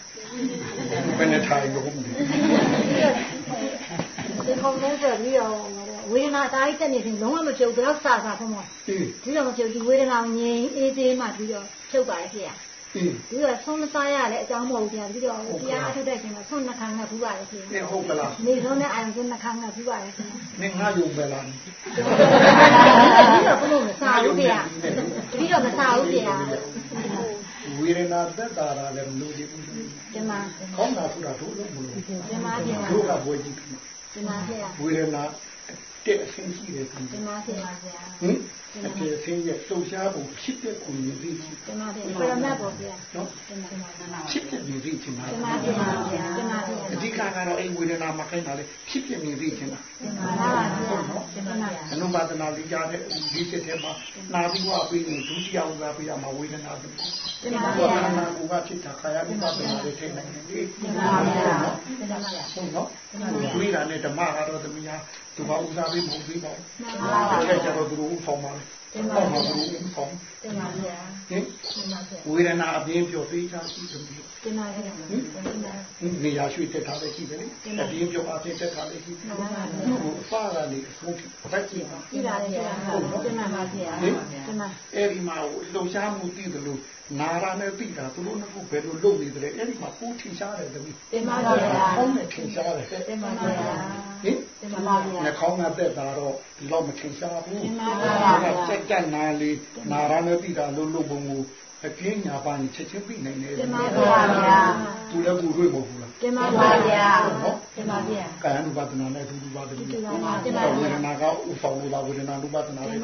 ဘယ်နဲ့ထိုင်လို့မလဲ ဒီခေါင်းလုံးဆိုပြီးတော့ဝေဒနာတိုင်းတက်နေရင်လုံးဝမပြုတ်တော့စာစာဖုံးမအေးဒီတော့မပြုတ်ဒီဝေဒနာငြိမ်အေးသေးမှပြီးတော့ချုပ်ပါရဲ့ခင်ဗျာအေးဒီတော့ဆုံးမသားရလည်းအကြောင်းမဟုတ်ဘူးခင်ဗျာပြီးတော့တရားအထုတ်တဲ့ချိန်မှာဆုံးနှခါငတ်ဘူးပါရဲ့ခင်နေဗျာဟုတ်ကလားနေဆုံးတဲ့အာယုံဆုံးနှခါငတ်ဘူးပါရဲ့ခင်ဗျာနေငါယုံပဲလားဒီတော့ဘုလို့မစားဘူးခင်ဗျာဒီတော့မစားဘူးခင်ဗျာဝေဒနာသက်တာလည်းမလို့ဒီဘူးဒီမှာကောင်းတာဆိုတာတို့လို့မလို့ဒီမှာဒီမှာတို့ကဘွယ်ကြ ည့်ဒီမှာခင်ဗျာဝေဒနာ တဲ့အဆင်းရှိတယ်သူတင်ပါတင်ပါဗျာဟင်အတေအဆင်းရဲ့လှုပ်ရှားပုံဖြစ်တဲ့ကိုမြင်သိရှိတင်ပါတင်ပါပရမတ်ပေါ့ဗျာနော်တင်ပါတင်ပါတင်ပါဖြစ်တဲ့မြင်သိချင်တာတင်ပါတင်ပါဗျာတင်ပါတင်ပါအဓိကကတော့အဲ့ဝေဒနာမှာခိုင်းတာလေဖြစ်ဖြစ်မြင်သိချင်တာတင်ပါပါဗျာတင်ပါဗျာအနုပါဒနာလိကြတဲ့ဒီစစ်တဲ့မှာနာပြီးဝပြီးရင်ဒုတိယဥစ္စာပြရမှာဝေဒနာပြီတင်ပါဝေဗျာဒနာကဖြစ်တာခါရပြီးပါဒနာတွေထိနိုင်တယ်လေတင်ပါဗျာတင်ပါဗျာဟုတ်နော်ဝိဓာနဲ့ဓမ္မကတော့သမီးဟာ သူကဥစ္စာလေးမဟုတ်သေးပါဘူးတင်ပါပါအဲ့ကျတော့သူတို့ဥဆောင်ပါလေတင်ပါဟုတ်ပါဗျာဘူးဥဆောင်တင်ပါဗျာဟင်တင်ပါဗျာဝေဒနာအပြင်းပြောသေးချာရှိသမီးတင်ပါဗျာတင်ပါနေရာရွှေ့တက်ထားလည်းရှိတယ်လေအပြင်းပြောအပြင်းတက်ထားလည်းရှိတယ်ဟိုအဖာကလေအဆုံးထိတက်ကြည့်ပါကြည့်ပါဗျာတင်ပါပါဗျာတင်ပါအဲ့ဒီမှာလှုပ်ရှားမှုတည်တယ်လို့နာရနဲ့သိတာသူတို့နှစ်ခုဘယ်လိုလုပ်နေတယ်အဲ့ဒီမှာပူထင်ရှားတယ်သမီးတင်ပါဗျာခေါင်းနဲ့ထင်ရှားတယ်ဟင်တင်ပါဗျာတင်ပါပါဗျာနှာခေါင်းကတက်တာတော့ဒီတော့မထင်ရှားဘူးတင်ပါပါဗျာစက်ကနာလေးနာရနဲ့သိတာလို့လုပ်ပုံကိုအပြင်းညာပါနေချက်ချင်းသိနိုင်တယ်တင်ပါပါဗျာသူလည်းကိုတွေ့မဟုတ်ဘူးလား တင်ပါပါဗျာတင်ပါဗျာကာယ ानु ပါဒနာနဲ့သူသူပါဒနာဝေဒနာကဥဆောင်လို့ပါဝေဒနာ ानु ပါဒနာလေး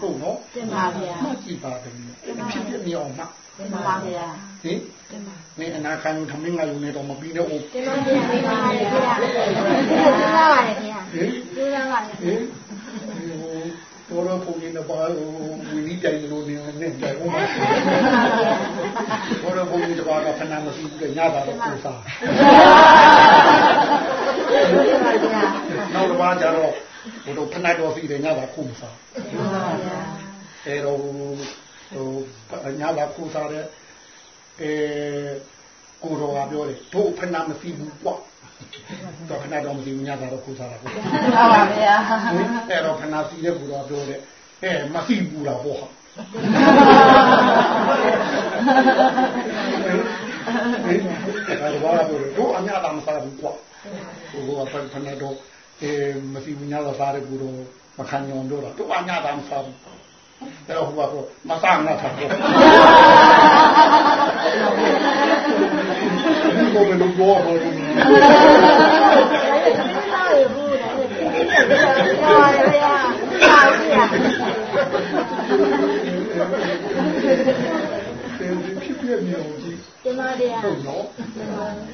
ဟုတ်နော်တင်ပါဗျာမှတ်ကြည့်ပါတယ်ဖြစ်ဖြစ်မြောင်မှတင်ပါဗျာဟင်တင်ပါနေအနာခံထမင်းငါယူနေတော့မပြီးတော့ဟင်တင်ပါဗျာတင်ပါဗျာကျေးဇူးပါတယ်ဗျာကျေးဇူးပါတယ်ဟင် တော်တော်ပုံနေပါလို့ဝီလီတိုင်လို့နေနေတယ်ဟုတ်ပါဘောရဘုံဒီတပါကဖနာမရှိဘူးညတာတော့ကိုစားတင်ပါဗျာနောက်တစ်ပါးကျတော့ဘုတို့ဖနာတော်စီတယ်ညတာခုမစားတင်ပါဗျာအဲတော့ဟိုညတာခုစားတဲ့အဲကိုတော်ကပြောတယ်တို့ဖနာမရှိဘူးကွာ တော့ဖနာတော်မရှိဘူးညတာတော့ခုစားတာကိုတင်ပါဗျာအဲ့တော့ဖနာစီတဲ့ကိုတော်ပြောတယ်အဲမရှိဘူးလားပေါ့ဟာအဲ့ဒါဘာလို့တို့အများတာမစားဘူးကွာဟိုကဖနာတော့အဲမရှိဘူးညတာစားတဲ့ကိုတော်မခံညုံတော့တော့အများတာမစားဘူးအဲ့တော့ဟိုကတော့မစားငါထားတော့ဒီကိုမလို့တော့ ဘောလို့စားရဘူးလေပြောရရပါဗျာဖြစ်ပြမြောင်ကြီးတင်ပါဗျာဟုတ်နော်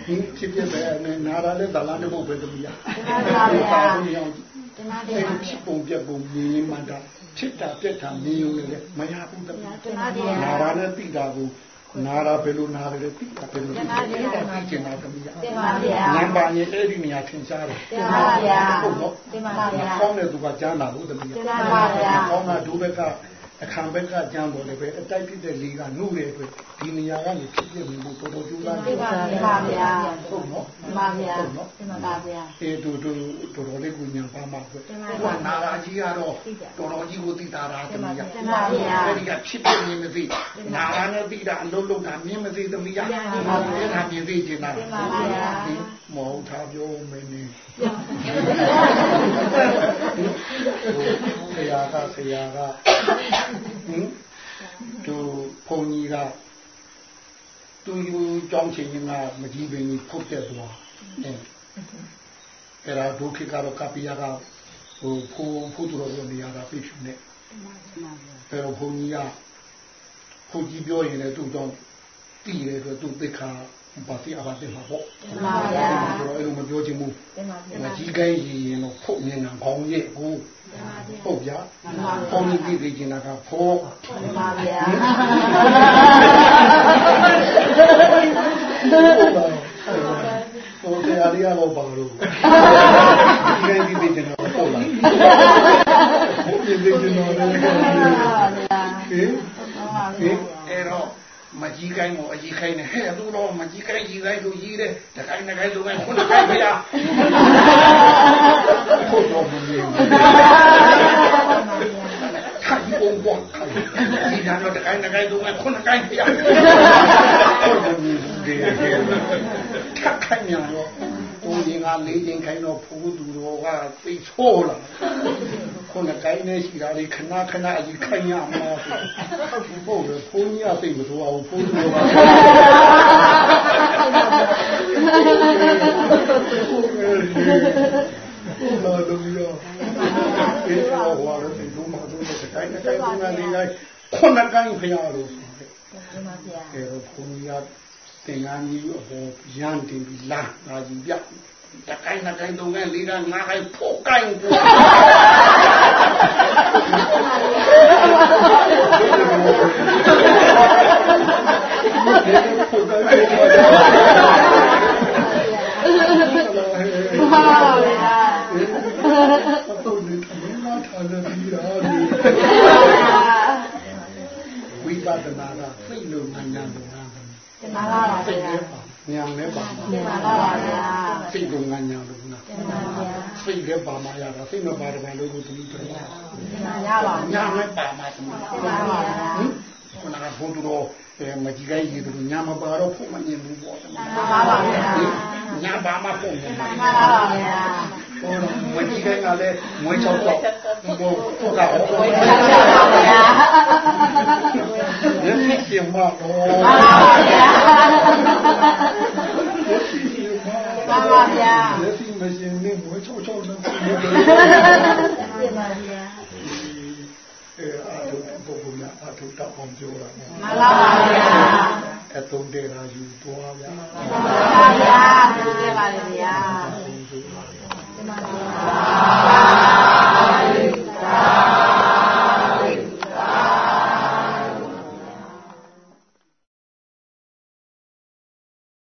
ဒီဖြစ်ပြပဲနဲ့နာရတဲ့ဇာလန်တစ်ပုတ်ပဲတမီးရတင်ပါဗျာမြောင်တင်ပါအဲ့ဗျာဒီဖြစ်ပုံပြက်ပုံမြင်ရင်မှတာဖြစ်တာပြက်တာမြင်ရုံနဲ့လည်းမရဘူးတမီးတင်ပါဗျာနာရနဲ့တိတာကို နာရဘယ်လိုနာရလဲတိတာဘယ်လိုတိတာတိကျင်တာတမီးရတင်ပါဗျာနံပါတ်ရင်အဲ့ဒီနေရာထင်ရှားတယ်တင်ပါဗျာဟုတ်နော်တင်ပါဗျာကောင်းတဲ့သူကကြားနာလို့တမီးရတင်ပါဗျာကောင်းတာဒုဘက်ကအခမ်းဘက်ကကြမ်းတော်လည်းပဲအတိုက်ဖြစ်တဲ့လေကနှုတ်တဲ့အတွက်ဒီနေရာကနေဖြစ်ပြမှုတော်တော်ကျူးလာတင်ပါဗျာဟုတ်နော်တင် ပါဗျာတင်ပါဗျာအေးတူတူတော်တော်လေးကိုညံပါမှာပဲတင်ပါဟိုကနာရာကြီးကတော့တော်တော်ကြီးကိုသိတာတာတမီးရတင်ပါဗျာအဲ့ဒီကဖြစ်ပြမြင်မသိနာရာနဲ့သိတာအလုံးလုံးတာမြင်မသိသမီးရအဲ့ဒါမြင်သိချင်တာမဟုတ်တာပြောမင်းနေဆရာကဆရာကဟင်သူဘုန်းကြီးကသူကြောင်းချင်းကမကြီးပင်ကြီးဖုတ်တဲ့သွား အဲအဲ့ဒါဒုက္ခကတော့ကပိယကဟိုဖိုးဖိုးသူတော်တို့နေရာကပြည့်စုံနေအဲ့တော့ဘုန်းကြီးကဘုန်းကြီးပြောရင်လည်းသူ့ကြောင့်တည်တယ်ဆိုသူ့သိခါပါတိအပါတိမှာပေါ့တင်ပါဗျာဆိုတော့အဲ့လိုမပြောချင်ဘူးတင်ပါဗျာမကြီးကိုင်းကြီးရင်တော့ဖုတ်မြင်တာခေါင်းရဲ့ကိုဟုတ်ဗျာဘုန်းကြီးသိသိချင်တာကဖို့တင်ပါဗျာ ဟုတ်တယ်အရိယာတော့ပါလို့ဒီကိစ္စသိချင်တာပေါ့လားဘုန်းကြီးသိချင်တော့လည်းဟင်ဟင်အဲ့တော့မကြီးကိုင်းကိုအကြီးခိုင်းနေဟဲ့သူတော့မကြီးကိုင်းကြီးကိုင်းတို့ကြီးတယ်တကိုင်းတကိုင်းတို့ကခုနကိုင်းဖရာဟုတ်တော့မမြင်ဘူး ခိုင်အောင်ပေါ့ခိုင်ဒီနာတော့တကိုင်းတကိုင်းတို့ကခုနကိုင်းဖရာဟုတ်တယ်မြင်တယ်ထက်ခိုင်းညာတော့ကိုရင်ကလေးချင်းခိုင်းတော့ဖူးသူတော်ကသိဆိုးလာခုနကိုင်းနေရှိတာလေခဏခဏအကြီးခိုင်းရမှာဟုတ်တယ်ဖုန်းကြီးအသိမဆိုးအောင်ဖုန်းသူတော်ကဟုတ်လားတို့ရော ငါလေးတိုင်းခုနှစ်ကိုင်းဖရာလို့ဆိုတယ်မှန်ပါဗျာအဲတော့ဘုန်းကြီးကသင်္ကန်းကြီးအပေါ်ရန်တင်ပြီးလာငါကြီးပြတကိုင်းနှစ်ကိုင်းသုံးကိုင်းလေးကိုင်းငါးကိုင်းဖို့ကိုင်းကိုဖို့ကိုင်းကိုမှန်ပါဗျာတော့ဒီကမ္ဘာထားတဲ့ပြီးတာ ဝိပဿနာကသိလို့ဉာဏ်ဉာဏ်လို့ငါမှန်ပါပါသိဗျာနေပါဉာဏ်နဲ့ပါမှန်ပါပါဗျာသိလို့ဉာဏ်ဉာဏ်လို့ငါမှန်ပါဗျာသိလည်းပါမရတာသိမပါတယ်လို့ကိုသူတို့ပြောမှန်ရပါညာနဲ့ပါမှာသူမှန်ပါဗျာခုနကဘုံတို့အဲမကြီးကိုင်းကြီးတို့ညာမပါတော့ဖို့မမြင်ဘူးပေါ့မှန်ပါပါဗျာညာပါမှာဖို့မြင်မှာမှန်ပါပါဗျာဟို မကြီးကိုင်းကလည်းမွေးချောက်တော့ဘုံဖို့ကဟောမှန်ပါဗျာရင်းစီမတော့မှန်ပါဗျာမှန်ပါဗျာလက်စီမရှင်နေမွေးချောက်ချောက်နဲ့ဖြစ်နေတယ်မှန်ပါဗျာအဲအာထုပုဂ္ဂိုလ်အာထုတောက်အောင်ပြောတာနော်မှန်ပါဗျာအသုံးတဲ့ရာယူသွားဗျာမှန်ပါဗျာပြည့်ပါလေဗျ Amen.